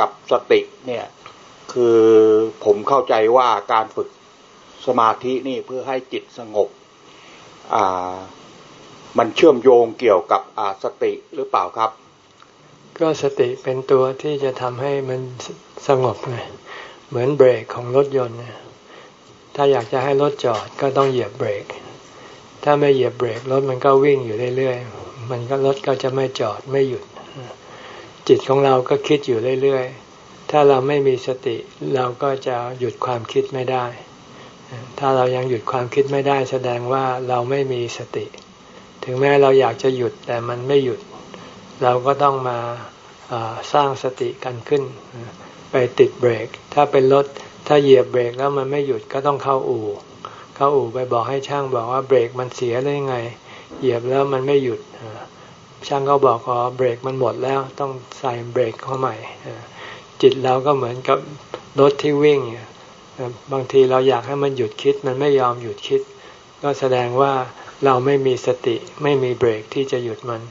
กับสติเนี่ยคือผมเข้าใจว่าการฝึกสมาธินี่เพื่อให้จิตสงบมันเชื่อมโยงเกี่ยวกับสติหรือเปล่าครับ ก็สติเป็นตัวที่จะทำให้มันสงบไง เหมือนเบรกของรถยนต์ ถ้าอยากจะให้รถจอดก็ต้องเหยียบเบรก ถ้าไม่เหยียบเบรกรถมันก็วิ่งอยู่เรื่อยๆ มันก็รถก็จะไม่จอดไม่หยุด จิตของเราก็คิดอยู่เรื่อยๆ ถ้าเราไม่มีสติเราก็จะหยุดความคิดไม่ได้ ถ้าเรายังหยุดความคิดไม่ได้ แสดงว่าเราไม่มีสติ ถึงแม้เราอยากจะหยุดแต่มันไม่หยุด เราก็ต้องมาสร้างสติกันขึ้น ไปติดเบรก ถ้าเป็นรถถ้าเหยียบเบรกแล้วมันไม่หยุดก็ต้องเข้าอู่ เข้าอู่ไปบอกให้ช่างบอกว่าเบรกมันเสียได้ไง เหยียบแล้วมันไม่หยุดช่างก็บอกอ๋อเบรกมันหมดแล้วต้องใส่เบรกเข้าใหม่จิตเราก็เหมือนกับรถที่วิ่งบางทีเราอยากให้มันหยุดคิดมันไม่ยอมหยุดคิด ก็แสดงว่าเราไม่มีสติไม่มีเบรกที่จะหยุดมัน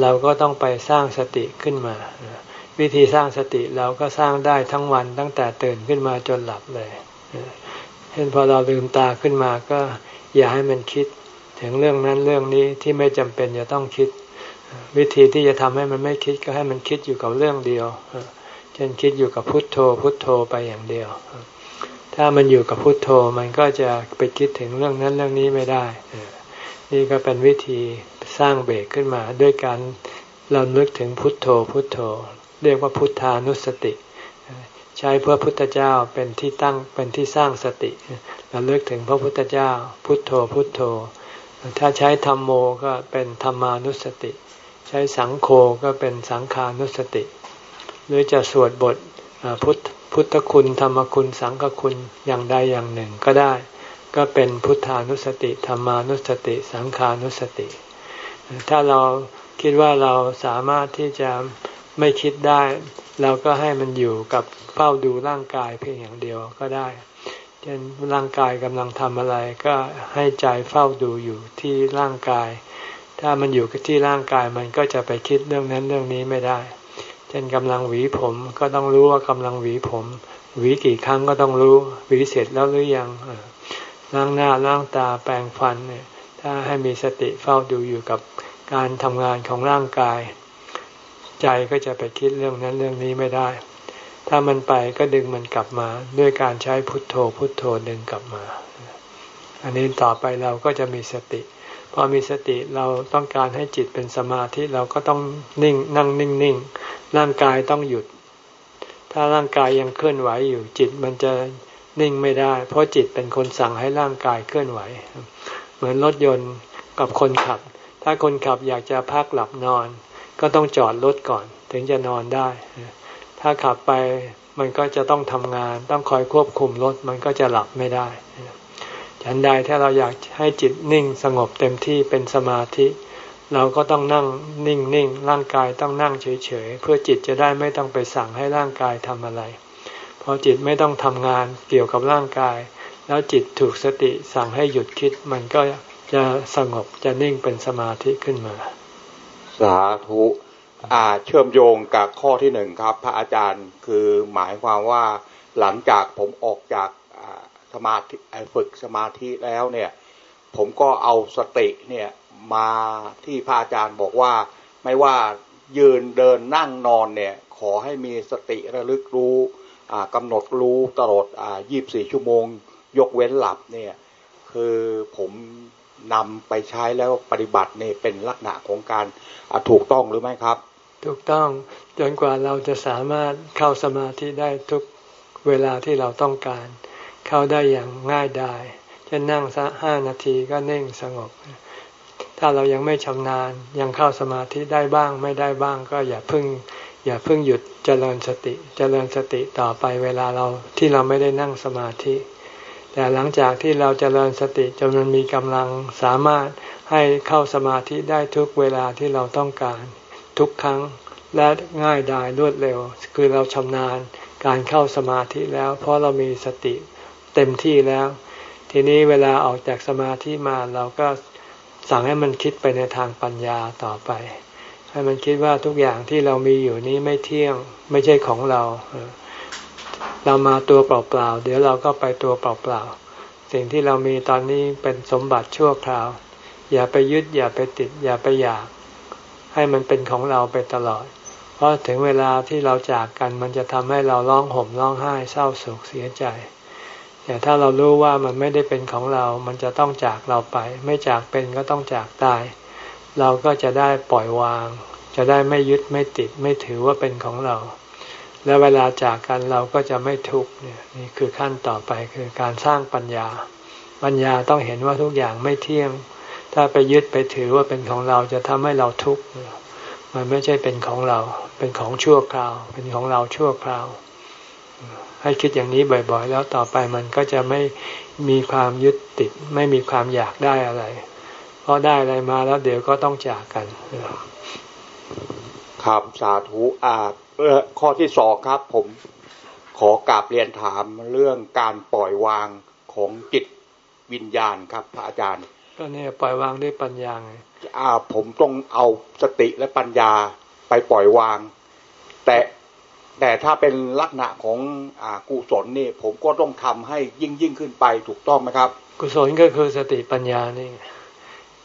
เราก็ต้องไปสร้างสติขึ้นมา วิธีสร้างสติเราก็สร้างได้ทั้งวันตั้งแต่ตื่นขึ้นมาจนหลับเลยเห็นพอเราลืมตาขึ้นมาก็อย่าให้มันคิด ถึงเรื่องนั้นเรื่องนี้ที่ไม่จำเป็นจะต้องคิด วิธีที่จะทำให้มันไม่คิดก็ให้มันคิดอยู่กับเรื่องเดียว เช่นคิดอยู่กับพุทโธ พุทโธไปอย่างเดียว ถ้ามันอยู่กับพุทโธมันก็จะไปคิดถึงเรื่องนั้นเรื่องนี้ไม่ได้ นี่ก็เป็นวิธีสร้างเบรกขึ้นมาด้วยการเรานึกถึงพุทโธพุทโธ เรียกว่าพุทธานุสติ ใช้เพื่อพุทธเจ้าเป็นที่ตั้งเป็นที่สร้างสติเราเลือกถึงพระพุทธเจ้า พุทโธพุทโธ ถ้าใช้ธรรมโมก็เป็นธรรมานุสติ ใช้สังโฆก็เป็นสังขานุสติ หรือจะสวดบทพุทธพุทธคุณธรรมคุณสังฆคุณอย่างใดอย่างหนึ่งก็ได้ ก็เป็นพุทธานุสติธรรมานุสติ สังขานุสติ ถ้าเราคิดว่าเราสามารถที่จะ ไม่คิดได้ เราก็ให้มันอยู่กับเฝ้าดูร่างกายเพียงอย่างเดียวก็ได้เช่นร่างกายกำลังทำอะไรก็ให้ใจเฝ้าดูอยู่ที่ร่างกาย ถ้ามันอยู่ที่ร่างกายมันก็จะไปคิดเรื่องนั้นเรื่องนี้ไม่ได้ เช่นกำลังหวีผมก็ต้องรู้ว่ากำลังหวีผม หวีกี่ครั้งก็ต้องรู้ หวีเสร็จแล้วหรือยังล้างหน้าล้างตาแปรงฟันเนี่ยถ้าให้มีสติเฝ้าดูอยู่กับการทำงานของร่างกาย ใจก็จะไปคิดเรื่องนั้นเรื่องนี้ไม่ได้ ถ้ามันไปก็ดึงมันกลับมา ด้วยการใช้พุทโธพุทโธดึงกลับมา อันนี้ต่อไปเราก็จะมีสติ พอมีสติเราต้องการให้จิตเป็นสมาธิเราก็ต้องนิ่งนั่งนิ่งนิ่งร่างกายต้องหยุด ถ้าร่างกายยังเคลื่อนไหวอยู่จิตมันจะนิ่งไม่ได้ เพราะจิตเป็นคนสั่งให้ร่างกายเคลื่อนไหว เหมือนรถยนต์กับคนขับ ถ้าคนขับอยากจะพักหลับนอน ก็ต้องจอดรถก่อน ถึงจะนอนได้ ถ้าขับไปมันก็จะต้องทำงาน ต้องคอยควบคุมรถมันก็จะหลับไม่ได้ ฉันใดถ้าเราอยากให้จิตนิ่งสงบเต็มที่เป็นสมาธิ เราก็ต้องนั่งนิ่งนิ่งร่างกายต้องนั่งเฉยเฉยเพื่อจิตจะได้ไม่ต้องไปสั่งให้ร่างกายทำอะไร พอจิตไม่ต้องทำงานเกี่ยวกับร่างกาย แล้วจิตถูกสติสั่งให้หยุดคิดมันก็จะสงบจะนิ่งเป็นสมาธิขึ้นมา สาธุอ่าเชื่อมโยงกับข้อที่หนึ่งครับ พระอาจารย์คือหมายความว่าหลังจากผมออกจากสมาธิฝึกสมาธิแล้วเนี่ย ผมก็เอาสติเนี่ยมาที่พระอาจารย์บอกว่า ไม่ว่ายืนเดินนั่งนอนเนี่ย ขอให้มีสติระลึกรู้กำหนดรู้ตลอดยี่บสี่ชั่วโมง ยกเว้นหลับเนี่ย คือผม นำไปใช้แล้วปฏิบัติเนี่ยเป็นลักษณะของการถูกต้องหรือไม่ครับ ถูกต้องจนกว่าเราจะสามารถเข้าสมาธิได้ทุกเวลาที่เราต้องการ เข้าได้อย่างง่ายดายจะนั่งสักห้านาทีก็เน่งสงบ ถ้าเรายังไม่ชำนาญยังเข้าสมาธิได้บ้างไม่ได้บ้างก็อย่าพึ่งอย่าพึ่งหยุดเจริญสติ เจริญสติต่อไปเวลาเราที่เราไม่ได้นั่งสมาธิ แต่หลังจากที่เราจเจริญสติจนมันมีกำลังสามารถให้เข้าสมาธิได้ทุกเวลาที่เราต้องการทุกครั้งและง่ายดายรวดเร็ว คือเราชำนาญการเข้าสมาธิแล้ว เพราะเรามีสติเต็มที่แล้ว ทีนี้เวลาออกจากสมาธิมาเราก็สั่งให้มันคิดไปในทางปัญญาต่อไป ให้มันคิดว่าทุกอย่างที่เรามีอยู่นี้ไม่เที่ยงไม่ใช่ของเรา เรามาตัวเปล่าๆ เดี๋ยวเราก็ไปตัวเปล่าๆ สิ่งที่เรามีตอนนี้เป็นสมบัติชั่วคราว อย่าไปยึดอย่าไปติด อย่าไปอยาก ให้มันเป็นของเราไปตลอด เพราะถึงเวลาที่เราจากกันมันจะทำให้เราร้องห่มร้องไห้เศร้าโศกเสียใจ แต่ถ้าเรารู้ว่ามันไม่ได้เป็นของเรา มันจะต้องจากเราไป ไม่จากเป็นก็ต้องจากตาย เราก็จะได้ปล่อยวาง จะได้ไม่ยึดไม่ติด ไม่ถือว่าเป็นของเรา และเวลาจากกันเราก็จะไม่ทุกข์เนี่ยนี่คือขั้นต่อไปคือการสร้างปัญญา ปัญญาต้องเห็นว่าทุกอย่างไม่เที่ยง ถ้าไปยึดไปถือว่าเป็นของเราจะทำให้เราทุกข์มันไม่ใช่เป็นของเรา เป็นของชั่วคราว เป็นของเราชั่วคราว ให้คิดอย่างนี้บ่อยๆ แล้วต่อไปมันก็จะไม่มีความยึดติด ไม่มีความอยากได้อะไร เพราะได้อะไรมาแล้วเดี๋ยวก็ต้องจากกัน ครับสาธุอา ข้อที่สองครับ ผมขอกราบเรียนถามเรื่องการปล่อยวางของจิตวิญญาณครับ พระอาจารย์ ก็เนี่ยปล่อยวางด้วยปัญญาไงอ่าผมต้องเอาสติและปัญญาไปปล่อยวาง แต่แต่ถ้าเป็นลักษณะของอ่ากุศลนี่ ผมก็ต้องทำให้ยิ่งยิ่งขึ้นไปถูกต้องไหมครับ กุศลก็คือสติปัญญานี่ไง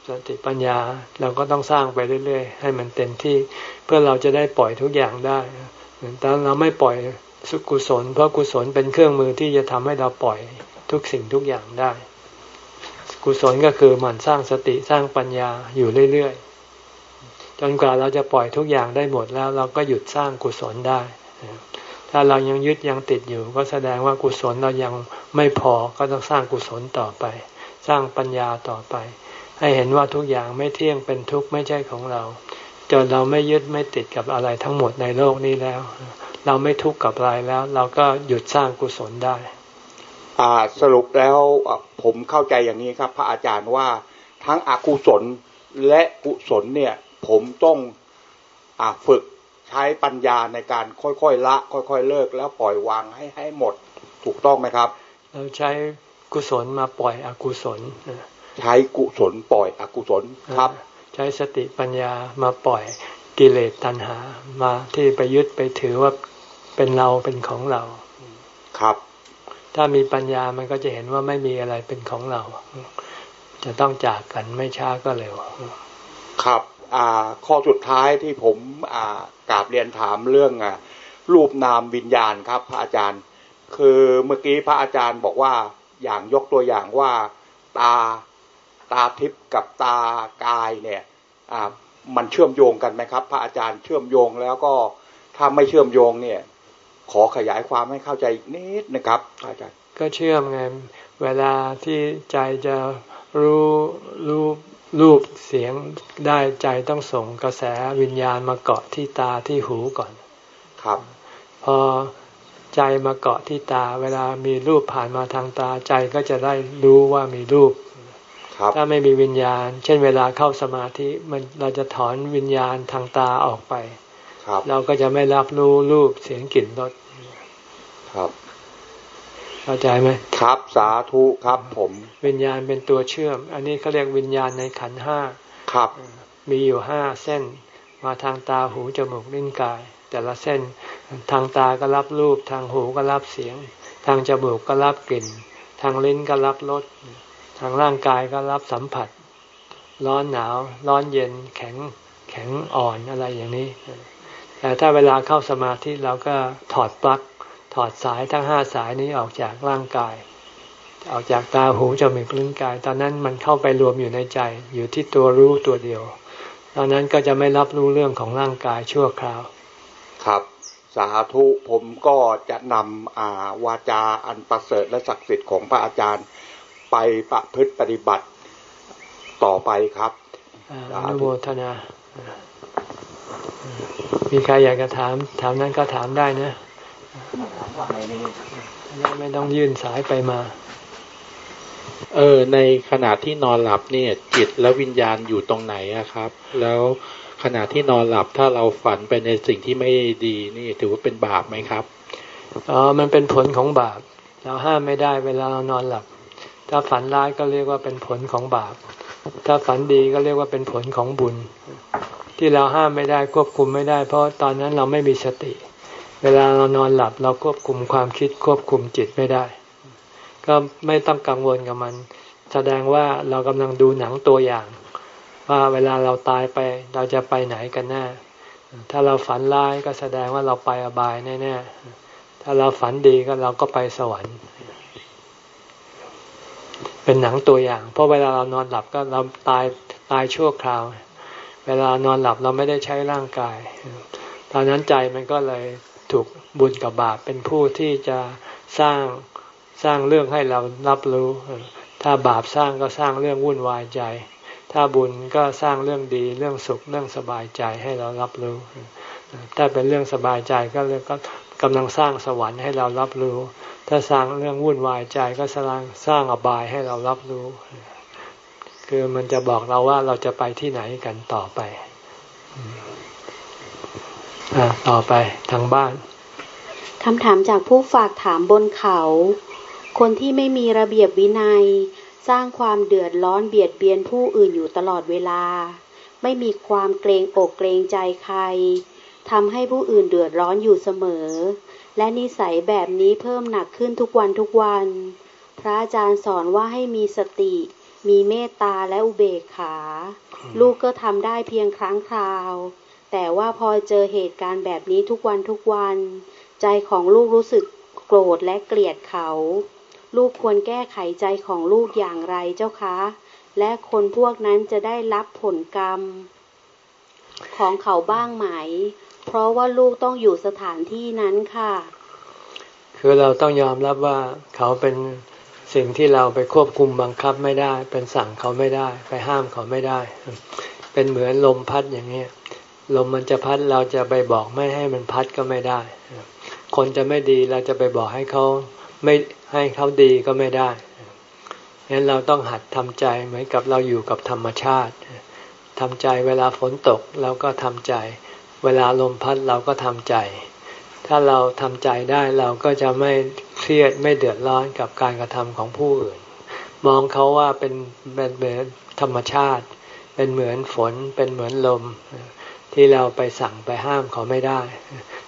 สติปัญญาเราก็ต้องสร้างไปเรื่อย ๆ ให้มันเต็มที่ เพื่อเราจะได้ปล่อยทุกอย่างได้ แต่เราไม่ปล่อยสุกุศล เพราะกุศลเป็นเครื่องมือที่จะทำให้เราปล่อยทุกสิ่งทุกอย่างได้ กุศลก็คือหมั่นสร้างสติสร้างปัญญาอยู่เรื่อยๆ จนกว่าเราจะปล่อยทุกอย่างได้หมดแล้วเราก็หยุดสร้างกุศลได้ ถ้าเรายังยึดยังติดอยู่ ก็แสดงว่ากุศลเรายังไม่พอก็ต้องสร้างกุศลต่อไป สร้างปัญญาต่อไป ให้เห็นว่าทุกอย่างไม่เที่ยงเป็นทุกข์ไม่ใช่ของเรา จนเราไม่ยึดไม่ติดกับอะไรทั้งหมดในโลกนี้แล้ว เราไม่ทุกข์กับอะไรแล้ว เราก็หยุดสร้างกุศลได้ อ่าสรุปแล้วอะผมเข้าใจอย่างนี้ครับ พระอาจารย์ว่าทั้งอกุศลและกุศลเนี่ย ผมต้องอ่าฝึกใช้ปัญญาในการค่อยๆละ ค่อยๆเลิก แล้วปล่อยวางให้ให้หมดถูกต้องไหมครับ เราใช้กุศลมาปล่อยอกุศล ใช้กุศลปล่อยอกุศลครับ ใช้สติปัญญามาปล่อยกิเลสตัณหา มาที่ไปยึดไปถือว่าเป็นเราเป็นของเรา ครับ ถ้ามีปัญญามันก็จะเห็นว่าไม่มีอะไรเป็นของเรา จะต้องจากกันไม่ช้าก็เร็ว ครับอ่าข้อสุดท้ายที่ผมอ่ากราบเรียนถามเรื่องอะรูปนามวิญญาณครับ พระอาจารย์ คือเมื่อกี้พระอาจารย์บอกว่าอย่างยกตัวอย่างว่า ตา ตาทิพย์กับตากายเนี่ยอ่ามันเชื่อมโยงกันไหมครับ พระอาจารย์เชื่อมโยงแล้วก็ถ้าไม่เชื่อมโยงเนี่ย ขอขยายความให้เข้าใจนิดนะครับพระอาจารย์ก็เชื่อมไงเวลาที่ใจจะรู้รู้รูปเสียงได้ใจต้องส่งกระแสวิญญาณมาเกาะที่ตาที่หูก่อน ครับ พอใจมาเกาะที่ตา เวลามีรูปผ่านมาทางตาใจก็จะได้รู้ว่ามีรูปครับ ถ้าไม่มีวิญญาณ เช่นเวลาเข้าสมาธิมันเราจะถอนวิญญาณทางตาออกไปครับเราก็จะไม่รับรู้รูปเสียงกลิ่นรสครับเข้าใจไหมครับสาธุครับผม วิญญาณเป็นตัวเชื่อม อันนี้เขาเรียกวิญญาณในขันธ์ห้าครับ มีอยู่ห้าเส้น มาทางตาหูจมูกลิ้นกาย แต่ละเส้นทางตาก็รับรูป ทางหูก็รับเสียง ทางจมูกก็รับกลิ่น ทางลิ้นก็รับรส ทางร่างกายก็รับสัมผัส ร้อนหนาว ร้อนเย็นแข็งแข็งอ่อนอะไรอย่างนี้ แต่ถ้าเวลาเข้าสมาธิเราก็ถอดปลั๊กถอดสายทั้งห้าสายนี้ออกจากร่างกาย ออกจากตาหูจมูกลิ้นกาย ตอนนั้นมันเข้าไปรวมอยู่ในใจ อยู่ที่ตัวรู้ตัวเดียว ตอนนั้นก็จะไม่รับรู้เรื่องของร่างกายชั่วคราว ครับสาธุผมก็จะนำอาวาจาอันประเสริฐและศักดิ์สิทธิ์ของพระอาจารย์ ไปประพฤติปฏิบัติต่อไปครับอ่าสาอธุนุโมทนาอ่ามีใครอยากจะถาม ถามนั้นก็ถามได้นะไม่ต้องยื่นสายไปมา เออ ในขณะที่นอนหลับเนี่ย จิตและวิญญาณอยู่ตรงไหนอะครับ แล้วขณะที่นอนหลับถ้าเราฝันไปในสิ่งที่ไม่ดีนี่ถือว่าเป็นบาปไหมครับอ๋อมันเป็นผลของบาป เราห้ามไม่ได้เวลาเรานอนหลับ ถ้าฝันร้ายก็เรียกว่าเป็นผลของบาป ถ้าฝันดีก็เรียกว่าเป็นผลของบุญ ที่เราห้ามไม่ได้ควบคุมไม่ได้ เพราะตอนนั้นเราไม่มีสติ เวลาเรานอนหลับเราควบคุมความคิดควบคุมจิตไม่ได้ ก็ไม่ต้องกังวลกับมัน แสดงว่าเรากำลังดูหนังตัวอย่าง ว่าเวลาเราตายไปเราจะไปไหนกันแน่ถ้าเราฝันร้ายก็แสดงว่าเราไปอบายแน่ๆถ้าเราฝันดีก็เราก็ไปสวรรค์ เป็นหนังตัวอย่าง เพราะเวลาเรานอนหลับก็เราตายตายชั่วคราว เวลานอนหลับเราไม่ได้ใช้ร่างกาย ตอนนั้นใจมันก็เลยถูกบุญกับบาปเป็นผู้ที่จะสร้างสร้างเรื่องให้เรารับรู้ ถ้าบาปสร้างก็สร้างเรื่องวุ่นวายใจ ถ้าบุญก็สร้างเรื่องดีเรื่องสุขเรื่องสบายใจให้เรารับรู้ ถ้าเป็นเรื่องสบายใจก็เรียกก็ กำลังสร้างสวรรค์ให้เรารับรู้ ถ้าสร้างเรื่องวุ่นวายใจก็สร้างสร้างอบายให้เรารับรู้ คือมันจะบอกเราว่าเราจะไปที่ไหนกันต่อไปอต่อไปทางบ้านคำถามจากผู้ฝากถามบนเขา คนที่ไม่มีระเบียบวินัย สร้างความเดือดร้อนเบียดเบียนผู้อื่นอยู่ตลอดเวลา ไม่มีความเกรงอกเกรงใจใคร ทำให้ผู้อื่นเดือดร้อนอยู่เสมอ และนิสัยแบบนี้เพิ่มหนักขึ้นทุกวันทุกวัน พระอาจารย์สอนว่าให้มีสติ มีเมตตาและอุเบกขา ลูกก็ทำได้เพียงครั้งคราว แต่ว่าพอเจอเหตุการณ์แบบนี้ทุกวันทุกวัน ใจของลูกรู้สึกโกรธและเกลียดเขา ลูกควรแก้ไขใจของลูกอย่างไรเจ้าคะ และคนพวกนั้นจะได้รับผลกรรม ของเขาบ้างไหม เพราะว่าลูกต้องอยู่สถานที่นั้นค่ะ คือเราต้องยอมรับว่าเขาเป็นสิ่งที่เราไปควบคุมบังคับไม่ได้ เป็นสั่งเขาไม่ได้ ไปห้ามเขาไม่ได้ เป็นเหมือนลมพัดอย่างนี้ลมมันจะพัดเราจะไปบอกไม่ให้มันพัดก็ไม่ได้ คนจะไม่ดีเราจะไปบอกให้เขาไม่ให้เขาดีก็ไม่ได้ฉะนั้นเราต้องหัดทำใจเหมือนกับเราอยู่กับธรรมชาติทำใจเวลาฝนตกเราก็ทำใจ เวลาลมพัดเราก็ทำใจ ถ้าเราทำใจได้เราก็จะไม่เครียดไม่เดือดร้อนกับการกระทำของผู้อื่น มองเขาว่าเป็นเป็นเหมือนธรรมชาติ เป็นเหมือนฝน เป็นเหมือนลม ที่เราไปสั่งไปห้ามเขาไม่ได้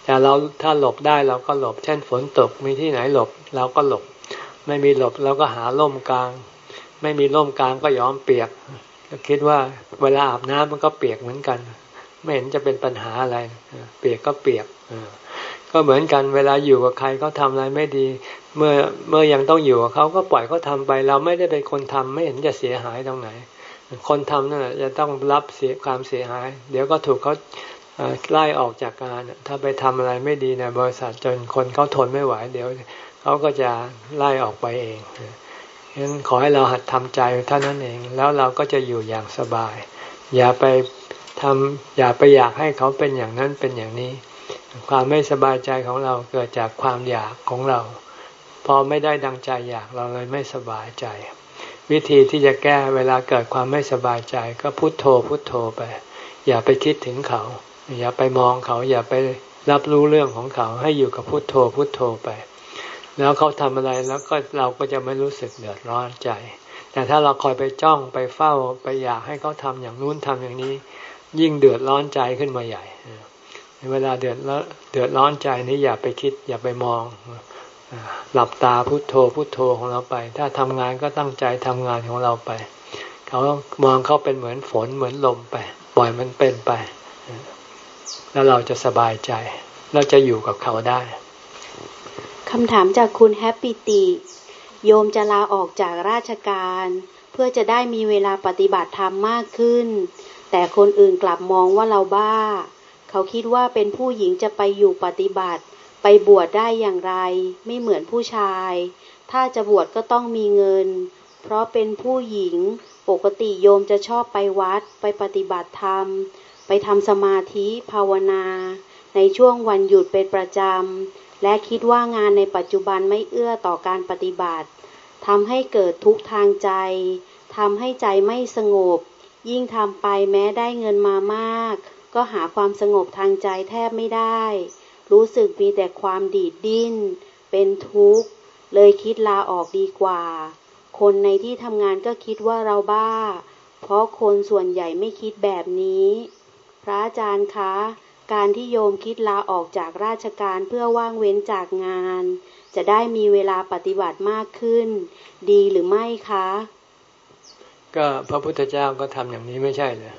แต่เราถ้าหลบได้เราก็หลบ เช่นฝนตกมีที่ไหนหลบเราก็หลบ ไม่มีหลบเราก็หาร่มกลาง ไม่มีร่มกลางก็ยอมเปียกคิดว่าเวลาอาบน้ำมันก็เปียกเหมือนกัน ไม่เห็นจะเป็นปัญหาอะไรเปียกก็เปียกก็เหมือนกันเวลาอยู่กับใครเขาทาอะไรไม่ดี เมื่อเมื่อยังต้องอยู่กับเขาก็ปล่อยเขาทาไป เราไม่ได้เป็นคนทำไม่เห็นจะเสียหายตรงไหน คนทำนั่นแหละจะต้องรับเสียความเสียหาย เดี๋ยวก็ถูกเขาไล่ออกจากการถ้าไปทำอะไรไม่ดีในบริษัทจนคนเขาทนไม่ไหว เดี๋ยวเขาก็จะไล่ออกไปเองฉะนั้นขอให้เราหัดทำใจเท่านั้นเอง แล้วเราก็จะอยู่อย่างสบาย อย่าไป ทำอย่าไปอยากให้เขาเป็นอย่างนั้นเป็นอย่างนี้ ความไม่สบายใจของเราเกิดจากความอยากของเรา พอไม่ได้ดังใจอยากเราเลยไม่สบายใจ วิธีที่จะแก้เวลาเกิดความไม่สบายใจ ก็พุโทโธพุโทโธไป อย่าไปคิดถึงเขา อย่าไปมองเขาอย่าไปรับรู้เรื่องของเขาให้อยู่กับพุโทโธพุโทโธไป แล้วเขาทำอะไรแล้วก็เราก็จะไม่รู้สึกเดือดร้อนใจ แต่ถ้าเราคอยไปจ้องไปเฝ้าไปอยากให้เขาทำอย่างนู้นทำอย่างนี้ ยิ่งเดือดร้อนใจขึ้นมาใหญ่เวลาเดือดแล้วเดือดร้อนใจนี้อย่าไปคิด อย่าไปมองหลับตาพุโทโธพุโทโธของเราไป ถ้าทำงานก็ตั้งใจทำงานของเราไป เขามองเขาเป็นเหมือนฝนเหมือนลมไป ปล่อยมันเป็นไป แล้วเราจะสบายใจ เราจะอยู่กับเขาได้คำถามจากคุณแฮปปี้ตีโยมจะลาออกจากราชการ เพื่อจะได้มีเวลาปฏิบัติธรรมมากขึ้น แต่คนอื่นกลับมองว่าเราบ้า เขาคิดว่าเป็นผู้หญิงจะไปอยู่ปฏิบัติ ไปบวชได้อย่างไร ไม่เหมือนผู้ชาย ถ้าจะบวชก็ต้องมีเงิน เพราะเป็นผู้หญิง ปกติโยมจะชอบไปวัด ไปปฏิบัติธรรม ไปทำสมาธิภาวนา ในช่วงวันหยุดเป็นประจำ และคิดว่างานในปัจจุบันไม่เอื้อต่อการปฏิบัติทำให้เกิดทุกข์ทางใจทำให้ใจไม่สงบ ยิ่งทำไปแม้ได้เงินมามาก ก็หาความสงบทางใจแทบไม่ได้ รู้สึกมีแต่ความดีดดิ้น เป็นทุกข์ เลยคิดลาออกดีกว่า คนในที่ทำงานก็คิดว่าเราบ้า เพราะคนส่วนใหญ่ไม่คิดแบบนี้ พระอาจารย์คะ การที่โยมคิดลาออกจากราชการเพื่อว่างเว้นจากงาน จะได้มีเวลาปฏิบัติมากขึ้น ดีหรือไม่คะ ก็พระพุทธเจ้าก็ทำอย่างนี้ไม่ใช่เลย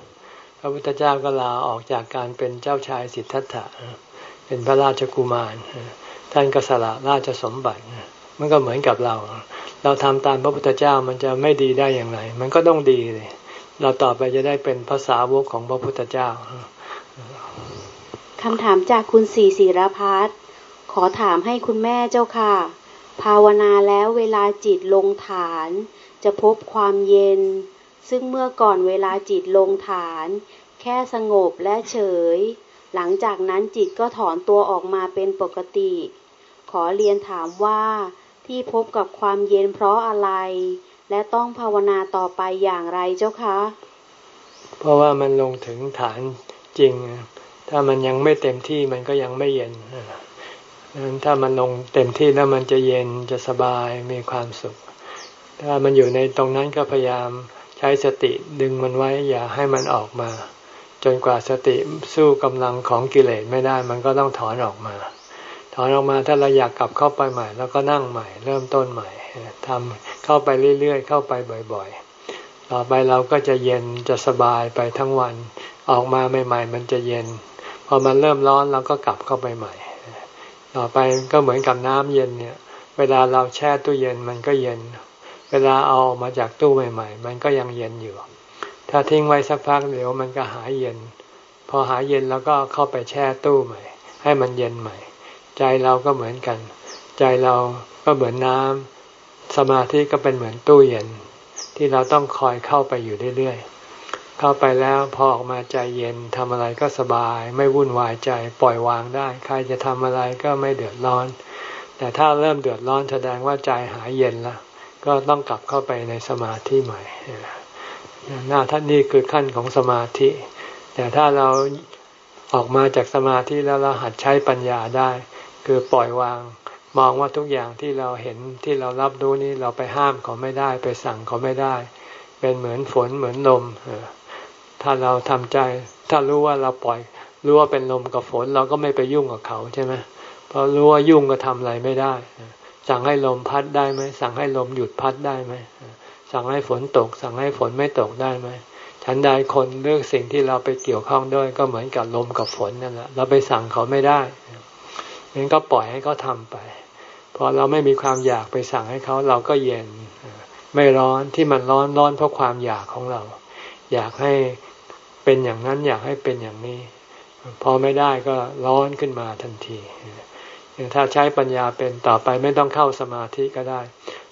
พระพุทธเจ้าก็ลาออกจากการเป็นเจ้าชายสิทธัตถะเป็นพระราชกุมารท่านก็สละราชสมบัติมันก็เหมือนกับเรา เราทำตามพระพุทธเจ้ามันจะไม่ดีได้อย่างไร มันก็ต้องดีเลยเราต่อไปจะได้เป็นภาษาวกของพระพุทธเจ้าคำถามจากคุณสีศิรพัฒน์ขอถามให้คุณแม่เจ้าค่ะ ภาวนาแล้วเวลาจิตลงฐาน จะพบความเย็น ซึ่งเมื่อก่อนเวลาจิตลงฐาน แค่สงบและเฉย หลังจากนั้นจิตก็ถอนตัวออกมาเป็นปกติ ขอเรียนถามว่าที่พบกับความเย็นเพราะอะไร และต้องภาวนาต่อไปอย่างไรเจ้าคะ เพราะว่ามันลงถึงฐานจริง ถ้ามันยังไม่เต็มที่มันก็ยังไม่เย็นนั้นถ้ามันลงเต็มที่แล้วมันจะเย็นจะสบายมีความสุข ถ้ามันอยู่ในตรงนั้นก็พยายามใช้สติดึงมันไว้อย่าให้มันออกมา จนกว่าสติสู้กำลังของกิเลสไม่ได้มันก็ต้องถอนออกมา ถอนออกมาถ้าเราอยากกลับเข้าไปใหม่ แล้วก็นั่งใหม่ เริ่มต้นใหม่ทำเข้าไปเรื่อยๆเข้าไปบ่อยๆ ต่อไปเราก็จะเย็นจะสบายไปทั้งวัน ออกมาใหม่ๆ มันจะเย็น พอมันเริ่มร้อนเราก็กลับเข้าไปใหม่ ต่อไปก็เหมือนกับน้ำเย็นเนี่ย เวลาเราแช่ตู้เย็นมันก็เย็น เวลาเอามาจากตู้ใหม่ ๆ มันก็ยังเย็นอยู่ ถ้าทิ้งไว้สักพักเดี๋ยวมันก็หายเย็น พอหายเย็นแล้วก็เข้าไปแช่ตู้ใหม่ ให้มันเย็นใหม่ ใจเราก็เหมือนกัน ใจเราก็เหมือนน้ำสมาธิก็เป็นเหมือนตู้เย็น ที่เราต้องคอยเข้าไปอยู่เรื่อยๆ เข้าไปแล้วพอออกมาใจเย็นทำอะไรก็สบาย ไม่วุ่นวายใจปล่อยวางได้ ใครจะทำอะไรก็ไม่เดือดร้อน แต่ถ้าเริ่มเดือดร้อนแสดงว่าใจหายเย็นแล้ว ก็ต้องกลับเข้าไปในสมาธิใหม่หน้าท่านนี่คือขั้นของสมาธิ แต่ถ้าเราออกมาจากสมาธิแล้วเราหัดใช้ปัญญาได้ คือปล่อยวางมองว่าทุกอย่างที่เราเห็นที่เรารับรู้นี่เราไปห้ามเขาไม่ได้ ไปสั่งเขาไม่ได้ เป็นเหมือนฝนเหมือนลมถ้าเราทำใจ ถ้ารู้ว่าเราปล่อยรู้ว่าเป็นลมกับฝนเราก็ไม่ไปยุ่งกับเขาใช่ไหมเพราะรู้ว่ายุ่งก็ทำอะไรไม่ได้ สั่งให้ลมพัดได้ไหมสั่งให้ลมหยุดพัดได้ไหมสั่งให้ฝนตก สั่งให้ฝนไม่ตกได้ไหมฉันใดคนเลือกสิ่งที่เราไปเกี่ยวข้องด้วยก็เหมือนกับลมกับฝนนั่นแหละเราไปสั่งเขาไม่ได้งั้นก็ปล่อยให้เขาทาไปพอเราไม่มีความอยากไปสั่งให้เขาเราก็เย็น ไม่ร้อนที่มันร้อนร้อนเพราะความอยากของเรา อยากให้เป็นอย่างนั้นอยากให้เป็นอย่างนี้ พอไม่ได้ก็ร้อนขึ้นมาทันที ถ้าใช้ปัญญาเป็นต่อไปไม่ต้องเข้าสมาธิก็ได้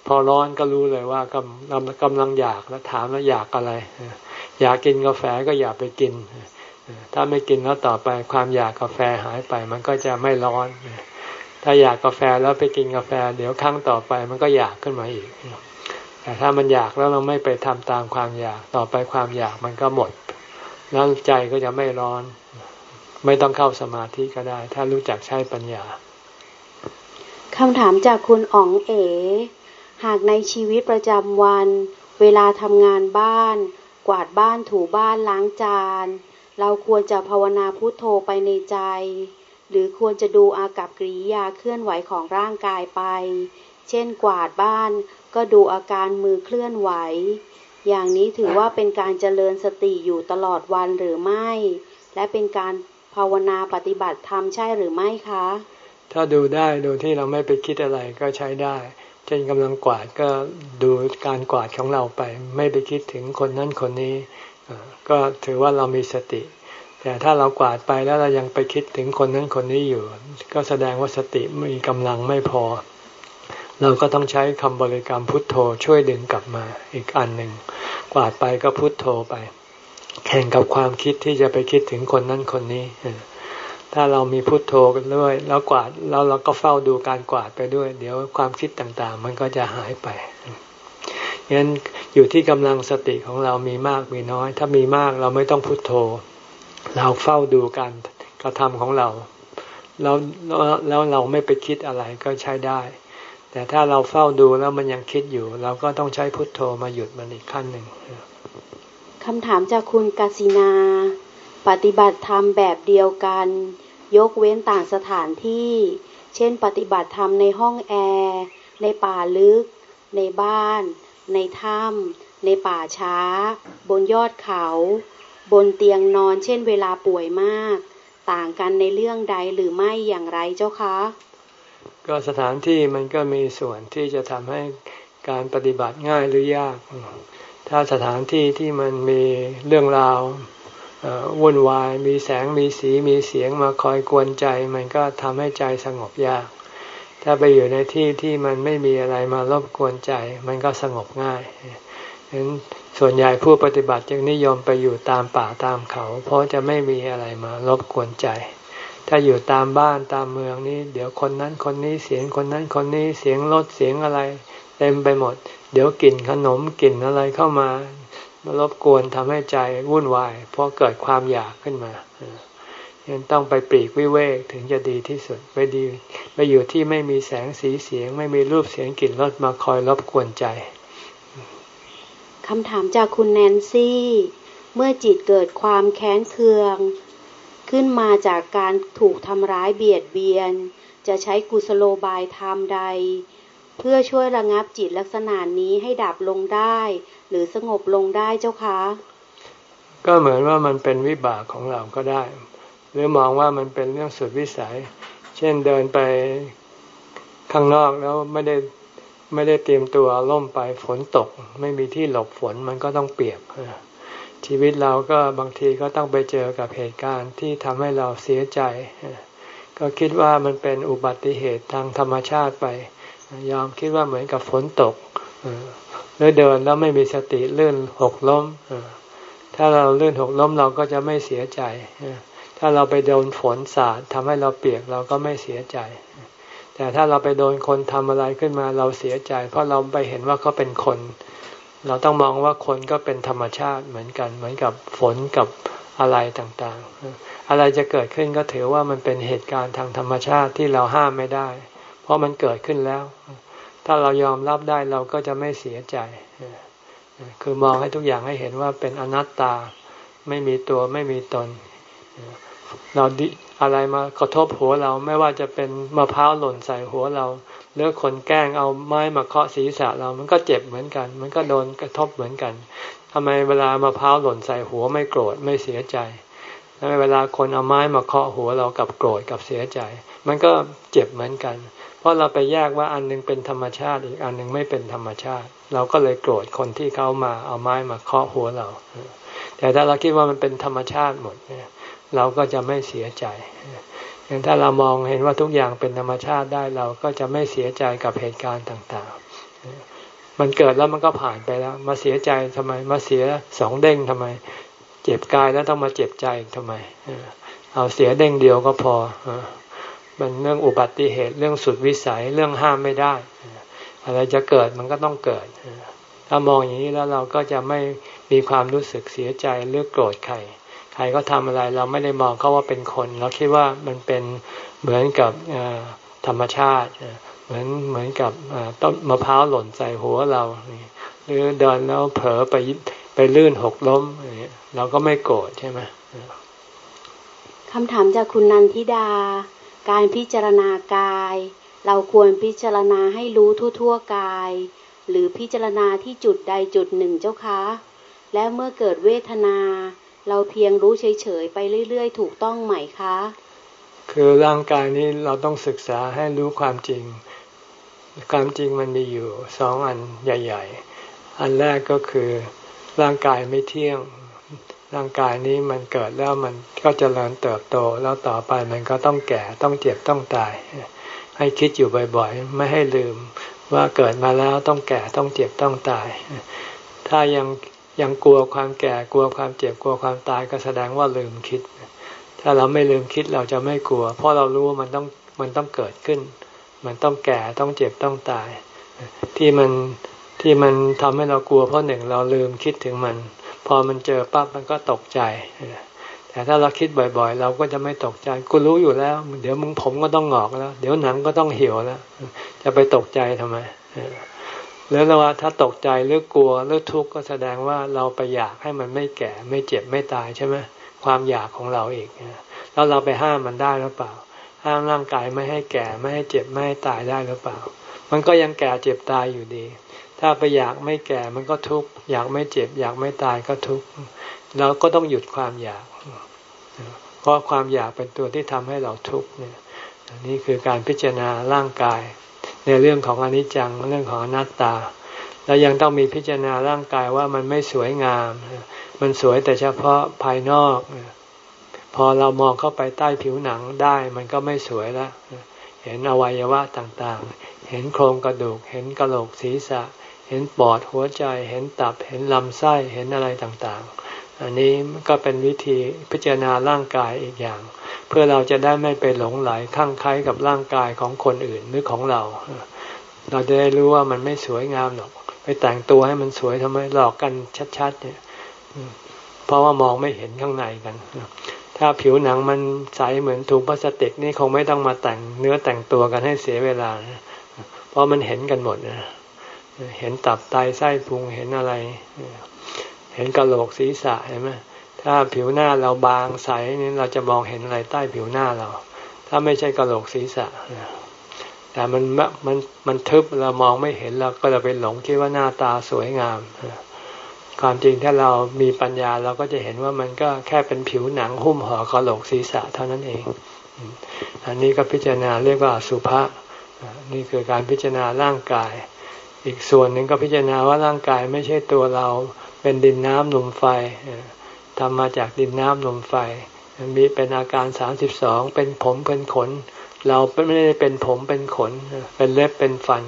พอร้อนก็รู้เลยว่ากำกำลังอยากแล้วถามแล้วอยากอะไร อยากกินกาแฟก็อย่าไปกิน ถ้าไม่กินแล้วต่อไปความอยากกาแฟหายไป มันก็จะไม่ร้อน ถ้าอยากกาแฟแล้วไปกินกาแฟ เดี๋ยวครั้งต่อไปมันก็อยากขึ้นมาอีก แต่ถ้ามันอยากแล้วเราไม่ไปทำตามความอยากต่อไปความอยากมันก็หมด แล้วใจก็จะไม่ร้อน ไม่ต้องเข้าสมาธิก็ได้ ถ้ารู้จักใช้ปัญญา คำถามจากคุณอ๋องเอ๋ หากในชีวิตประจำวัน เวลาทำงานบ้าน กวาดบ้านถูบ้านล้างจาน เราควรจะภาวนาพุโทโธไปในใจ หรือควรจะดูอากับกริยาเคลื่อนไหวของร่างกายไป เช่นกวาดบ้านก็ดูอาการมือเคลื่อนไหว อย่างนี้ถือว่าเป็นการเจริญสติอยู่ตลอดวันหรือไม่ และเป็นการภาวนาปฏิบัติธรรมใช่หรือไม่คะ ถ้าดูได้โดยที่เราไม่ไปคิดอะไรก็ใช้ได้ เช่นกำลังกวาดก็ดูการกวาดของเราไป ไม่ไปคิดถึงคนนั้นคนนี้ ก็ถือว่าเรามีสติ แต่ถ้าเรากวาดไปแล้วเรายังไปคิดถึงคนนั้นคนนี้อยู่ ก็แสดงว่าสติมีกำลังไม่พอ เราก็ต้องใช้คำบริกรรมพุทโธช่วยดึงกลับมาอีกอันหนึ่ง กวาดไปก็พุทโธไป แข่งกับความคิดที่จะไปคิดถึงคนนั้นคนนี้ ถ้าเรามีพุโทโธกันด้วย แล้วกวาดแล้วเราก็เฝ้าดูการกวาดไปด้วย เดี๋ยวความคิดต่างๆ มันก็จะหายไปงั้นอยู่ที่กำลังสติของเรามีมากมีน้อย ถ้ามีมากเราไม่ต้องพุโทโธ เราเฝ้าดูการกระทำของเราแล้วแล้วเราไม่ไปคิดอะไรก็ใช้ได้ แต่ถ้าเราเฝ้าดูแล้วมันยังคิดอยู่ เราก็ต้องใช้พุทโธมาหยุดมันอีกขั้นหนึ่งคำถามจากคุณกาสินา ปฏิบัติธรรมแบบเดียวกัน ยกเว้นต่างสถานที่ เช่น ปฏิบัติธรรมในห้องแอร์ ในป่าลึก ในบ้าน ในถ้ำในป่าช้า บนยอดเขา บนเตียงนอน เช่นเวลาป่วยมาก ต่างกันในเรื่องใดหรือไม่อย่างไรเจ้าคะ ก็สถานที่มันก็มีส่วนที่จะทำให้การปฏิบัติง่ายหรือยาก ถ้าสถานที่ที่มันมีเรื่องราว วุ่นวาย มีแสงมีสีมีเสียงมาคอยกวนใจ มันก็ทำให้ใจสงบยาก ถ้าไปอยู่ในที่ที่มันไม่มีอะไรมารบกวนใจ มันก็สงบง่ายฉะนั้นส่วนใหญ่ผู้ปฏิบัติจึงนิยมไปอยู่ตามป่าตามเขา เพราะจะไม่มีอะไรมารบกวนใจ ถ้าอยู่ตามบ้านตามเมืองนี้ เดี๋ยวคนนั้นคนนี้เสียงคนนั้นคนนี้เสียงรถเสียงอะไร เต็มไปหมด เดี๋ยวกลิ่นขนมกลิ่นอะไรเข้ามามา รบกวนทำให้ใจวุ่นวาย เพราะเกิดความอยากขึ้นมาฉะยังต้องไปปลีกวิเวกถึงจะดีที่สุดไปดีไปอยู่ที่ไม่มีแสงสีเสียง ไม่มีรูปเสียงกลิ่นรสมาคอยรบกวนใจคำถามจากคุณแนนซี่ เมื่อจิตเกิดความแค้นเคือง ขึ้นมาจากการถูกทำร้ายเบียดเบียน จะใช้กุศโลบายธรรมใด เพื่อช่วยระงับจิตลักษณะนี้ให้ดับลงได้ หรือสงบลงได้เจ้าคะ ก็เหมือนว่ามันเป็นวิบากของเราก็ได้ หรือมองว่ามันเป็นเรื่องสุดวิสัย เช่นเดินไปข้างนอกแล้วไม่ได้ไม่ได้เตรียมตัวล่มไปฝนตก ไม่มีที่หลบฝนมันก็ต้องเปียกชีวิตเราก็บางทีก็ต้องไปเจอกับเหตุการณ์ที่ทำให้เราเสียใจ ก็คิดว่ามันเป็นอุบัติเหตุทางธรรมชาติไป ยอมคิดว่าเหมือนกับฝนตก หรือเดินแล้วไม่มีสติลื่นหกล้มถ้าเราลื่นหกล้มเราก็จะไม่เสียใจ ถ้าเราไปโดนฝนสาดทำให้เราเปียกเราก็ไม่เสียใจ แต่ถ้าเราไปโดนคนทำอะไรขึ้นมาเราเสียใจ เพราะเราไปเห็นว่าเขาเป็นคน เราต้องมองว่าคนก็เป็นธรรมชาติเหมือนกัน เหมือนกับฝนกับอะไรต่างๆ อะไรจะเกิดขึ้นก็ถือว่ามันเป็นเหตุการณ์ทางธรรมชาติที่เราห้ามไม่ได้ เพราะมันเกิดขึ้นแล้ว ถ้าเรายอมรับได้เราก็จะไม่เสียใจ คือมองให้ทุกอย่างให้เห็นว่าเป็นอนัตตาไม่มีตัวไม่มีตน เราดิอะไรมากระทบหัวเราไม่ว่าจะเป็นมะพร้าวหล่นใส่หัวเราหรือคนแกล้งเอาไม้มาเคาะศีรษะเรามันก็เจ็บเหมือนกัน มันก็โดนกระทบเหมือนกันทำไมเวลามะพร้าวหล่นใส่หัวไม่โกรธไม่เสียใจ เวลาคนเอาไม้มาเคาะหัวเรากับโกรธกับเสียใจ มันก็เจ็บเหมือนกัน เพราะเราไปแยกว่าอันนึงเป็นธรรมชาติอีกอันนึงไม่เป็นธรรมชาติ เราก็เลยโกรธคนที่เขามาเอาไม้มาเคาะหัวเรา แต่ถ้าเราคิดว่ามันเป็นธรรมชาติหมดเนี่ยเราก็จะไม่เสียใจอย่างถ้าเรามองเห็นว่าทุกอย่างเป็นธรรมชาติได้เราก็จะไม่เสียใจกับเหตุการณ์ต่างๆ มันเกิดแล้วมันก็ผ่านไปแล้ว มาเสียใจทำไม มาเสียสองเด้งทำไม เจ็บกายแล้วต้องมาเจ็บใจทำไมเอาเสียเด้งเดียวก็พอมันเรื่องอุบัติเหตุเรื่องสุดวิสัยเรื่องห้ามไม่ได้ อะไรจะเกิดมันก็ต้องเกิด ถ้ามองอย่างนี้แล้วเราก็จะไม่มีความรู้สึกเสียใจหรือโกรธใครใครก็ทำอะไรเราไม่ได้มองเขาว่าเป็นคน เราคิดว่ามันเป็นเหมือนกับธรรมชาติ เหมือนเหมือนกับต้นมะพร้าวหล่นใส่หัวเรา หรือเดินแล้วเผลอไป ไปลื่นหกล้มเราก็ไม่โกรธใช่ไหมคำถามจากคุณนันทิดา การพิจารณากาย เราควรพิจารณาให้รู้ทั่วๆกาย หรือพิจารณาที่จุดใดจุดหนึ่งเจ้าคะ และเมื่อเกิดเวทนา เราเพียงรู้เฉยๆไปเรื่อยๆ ถูกต้องไหมคะ คือร่างกายนี้เราต้องศึกษาให้รู้ความจริง ความจริงมันมีอยู่สองอันใหญ่ ๆ อันแรกก็คือ ร่างกายไม่เที่ยง ร่างกายนี้มันเกิดแล้วมันก็จเจริญเติบโตแล้วต่อไปมันก็ต้องแก่ต้องเจ็บต้องตาย ให้คิดอยู่บ่อยๆ ไม่ให้ลืมว่าเกิดมาแล้วต้องแก่ต้องเจ็บต้องตาย ถ้ายังยังกลัวความแก่กลัวความเจ็บกลัวความตายก็แสดงว่าลืมคิด ถ้าเราไม่ลืมคิดเราจะไม่กลัว เพราะเรารู้ว่ามันต้องมันต้องเกิดขึ้น มันต้องแก่ต้องเจ็บต้องตาย ที่มัน ที่มันทำให้เรากลัวเพราะหนึ่งเราลืมคิดถึงมัน พอมันเจอปั๊บมันก็ตกใจ แต่ถ้าเราคิดบ่อย ๆ เราก็จะไม่ตกใจกูรู้อยู่แล้ว เดี๋ยวมึงผมก็ต้องหงอกแล้ว เดี๋ยวหนังก็ต้องเหี่ยวแล้ว จะไปตกใจทำไมหรือว่าถ้าตกใจหรือกลัวหรือทุกข์ก็แสดงว่าเราไปอยากให้มันไม่แก่ ไม่เจ็บไม่ตายใช่ไหมความอยากของเราเองแล้วเราไปห้ามมันได้หรือเปล่า ห้ามร่างกายไม่ให้แก่ไม่ให้เจ็บไม่ให้ตายได้หรือเปล่า มันก็ยังแก่เจ็บตายอยู่ดี ถ้าไปอยากไม่แก่มันก็ทุกข์อยากไม่เจ็บ อยากไม่ตายก็ทุกข์เราก็ต้องหยุดความอยาก เพราะความอยากเป็นตัวที่ทำให้เราทุกข์เนี่ยนี่คือการพิจารณาร่างกาย ในเรื่องของอนิจจังเรื่องของอนัตตา แล้วยังต้องมีพิจารณาร่างกายว่ามันไม่สวยงาม มันสวยแต่เฉพาะภายนอก พอเรามองเข้าไปใต้ผิวหนังได้ มันก็ไม่สวยแล้วเห็นอวัยวะต่างๆ เห็นโครงกระดูก เห็นกระโหลกศีรษะ เห็นปอดหัวใจ เห็นตับ เห็นลำไส้ เห็นอะไรต่างๆ อันนี้ก็เป็นวิธีพิจารณาร่างกายอีกอย่าง เพื่อเราจะได้ไม่ไปหลงไหลข้างคล้กับร่างกายของคนอื่นหรือของเรา เราจะได้รู้ว่ามันไม่สวยงามหรอก ไปแต่งตัวให้มันสวยทำไมหลอกกันชัดๆ เนี่ย เพราะว่ามองไม่เห็นข้างในกันถ้าผิวหนังมันใสเหมือนถุงพลาสติกนี่คงไม่ต้องมาแต่งเนื้อแต่งตัวกันให้เสียเวลานะ เพราะมันเห็นกันหมดนะเห็นตับไตไส้พุงเห็นอะไร เห็นกระโหลกศีรษะเห็นไหมถ้าผิวหน้าเราบางใสนี่เราจะมองเห็นอะไรใต้ผิวหน้าเรา ถ้าไม่ใช่กระโหลกศีรษะแต่มันมันมันทึบเรามองไม่เห็นเราก็จะไปหลงคิดว่าหน้าตาสวยงามความจริงถ้าเรามีปัญญาเราก็จะเห็นว่ามันก็แค่เป็นผิวหนังหุ้มห่อกระโหลกศีรษะเท่านั้นเอง อันนี้ก็พิจารณาเรียกว่าสุภาษ นี่คือการพิจารณาร่างกาย อีกส่วนหนึ่งก็พิจารณาว่าร่างกายไม่ใช่ตัวเราเป็นดินน้ำลมไฟทำมาจากดินน้ำลมไฟ มีเป็นอาการสามสิบสองเป็นผมเป็นขน เราไม่ได้เป็นผมเป็นขน เป็นเล็บเป็นฟัน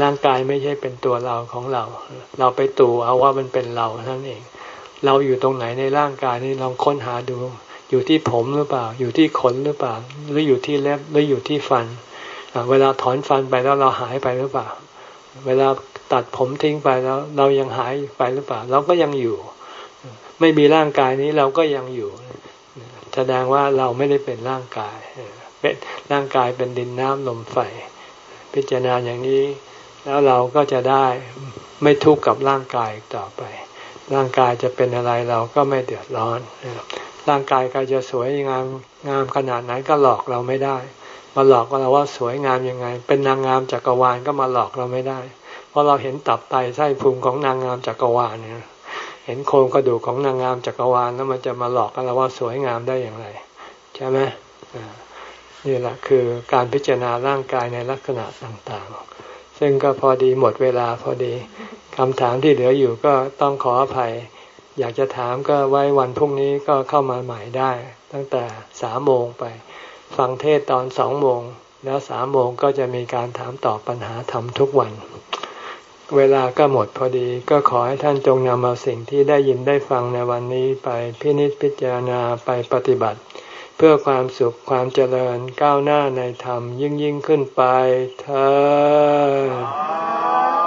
ร่างกายไม่ใช่เป็นตัวเราของเรา เราไปตู่เอาว่ามันเป็นเราท่านเอง เราอยู่ตรงไหนในร่างกายนี้ลองค้นหาดู อยู่ที่ผมหรือเปล่า อยู่ที่ขนหรือเปล่า หรืออยู่ที่เล็บหรืออยู่ที่ฟัน เวลาถอนฟันไปแล้วเราหายไปหรือเปล่า เวลาตัดผมทิ้งไปแล้ว เรายังหายไปหรือเปล่า เราก็ยังอยู่ ไม่มีร่างกายนี้เราก็ยังอยู่ แสดงว่าเราไม่ได้เป็นร่างกายเป็นร่างกายเป็นดินน้ำลมไฟ พิจารณาอย่างนี้ แล้วเราก็จะได้ไม่ทุกข์กับร่างกายต่อไป ร่างกายจะเป็นอะไรเราก็ไม่เดือดร้อน ร่างกายก็จะสวยงามงามขนาดไหนก็หลอกเราไม่ได้ มาหลอกเราว่าสวยงามยังไง เป็นนางงามจักรวาลก็มาหลอกเราไม่ได้ เพราะเราเห็นตับไตไส้พุงของนางงามจักรวาลเนี่ยเห็นโครงกระดูกของนางงามจักรวาลแล้วมันจะมาหลอกเราว่าสวยงามได้อย่างไร ใช่ไหมนี่แหละคือการพิจารณาร่างกายในลักษณะต่างๆ ซึ่งก็พอดีหมดเวลาพอดีคำถามที่เหลืออยู่ก็ต้องขออภัย อยากจะถามก็ไว้วันพรุ่งนี้ก็เข้ามาใหม่ได้ ตั้งแต่สามโมงไป ฟังเทศตอนสองโมง แล้วสามโมงก็จะมีการถามตอบปัญหาธรรมทุกวัน เวลาก็หมดพอดีก็ขอให้ท่านจงนำเอาสิ่งที่ได้ยินได้ฟังในวันนี้ไปพินิจพิจารณาไปปฏิบัติ เพื่อความสุขความเจริญก้าวหน้าในธรรมยิ่งยิ่งขึ้นไปเธอ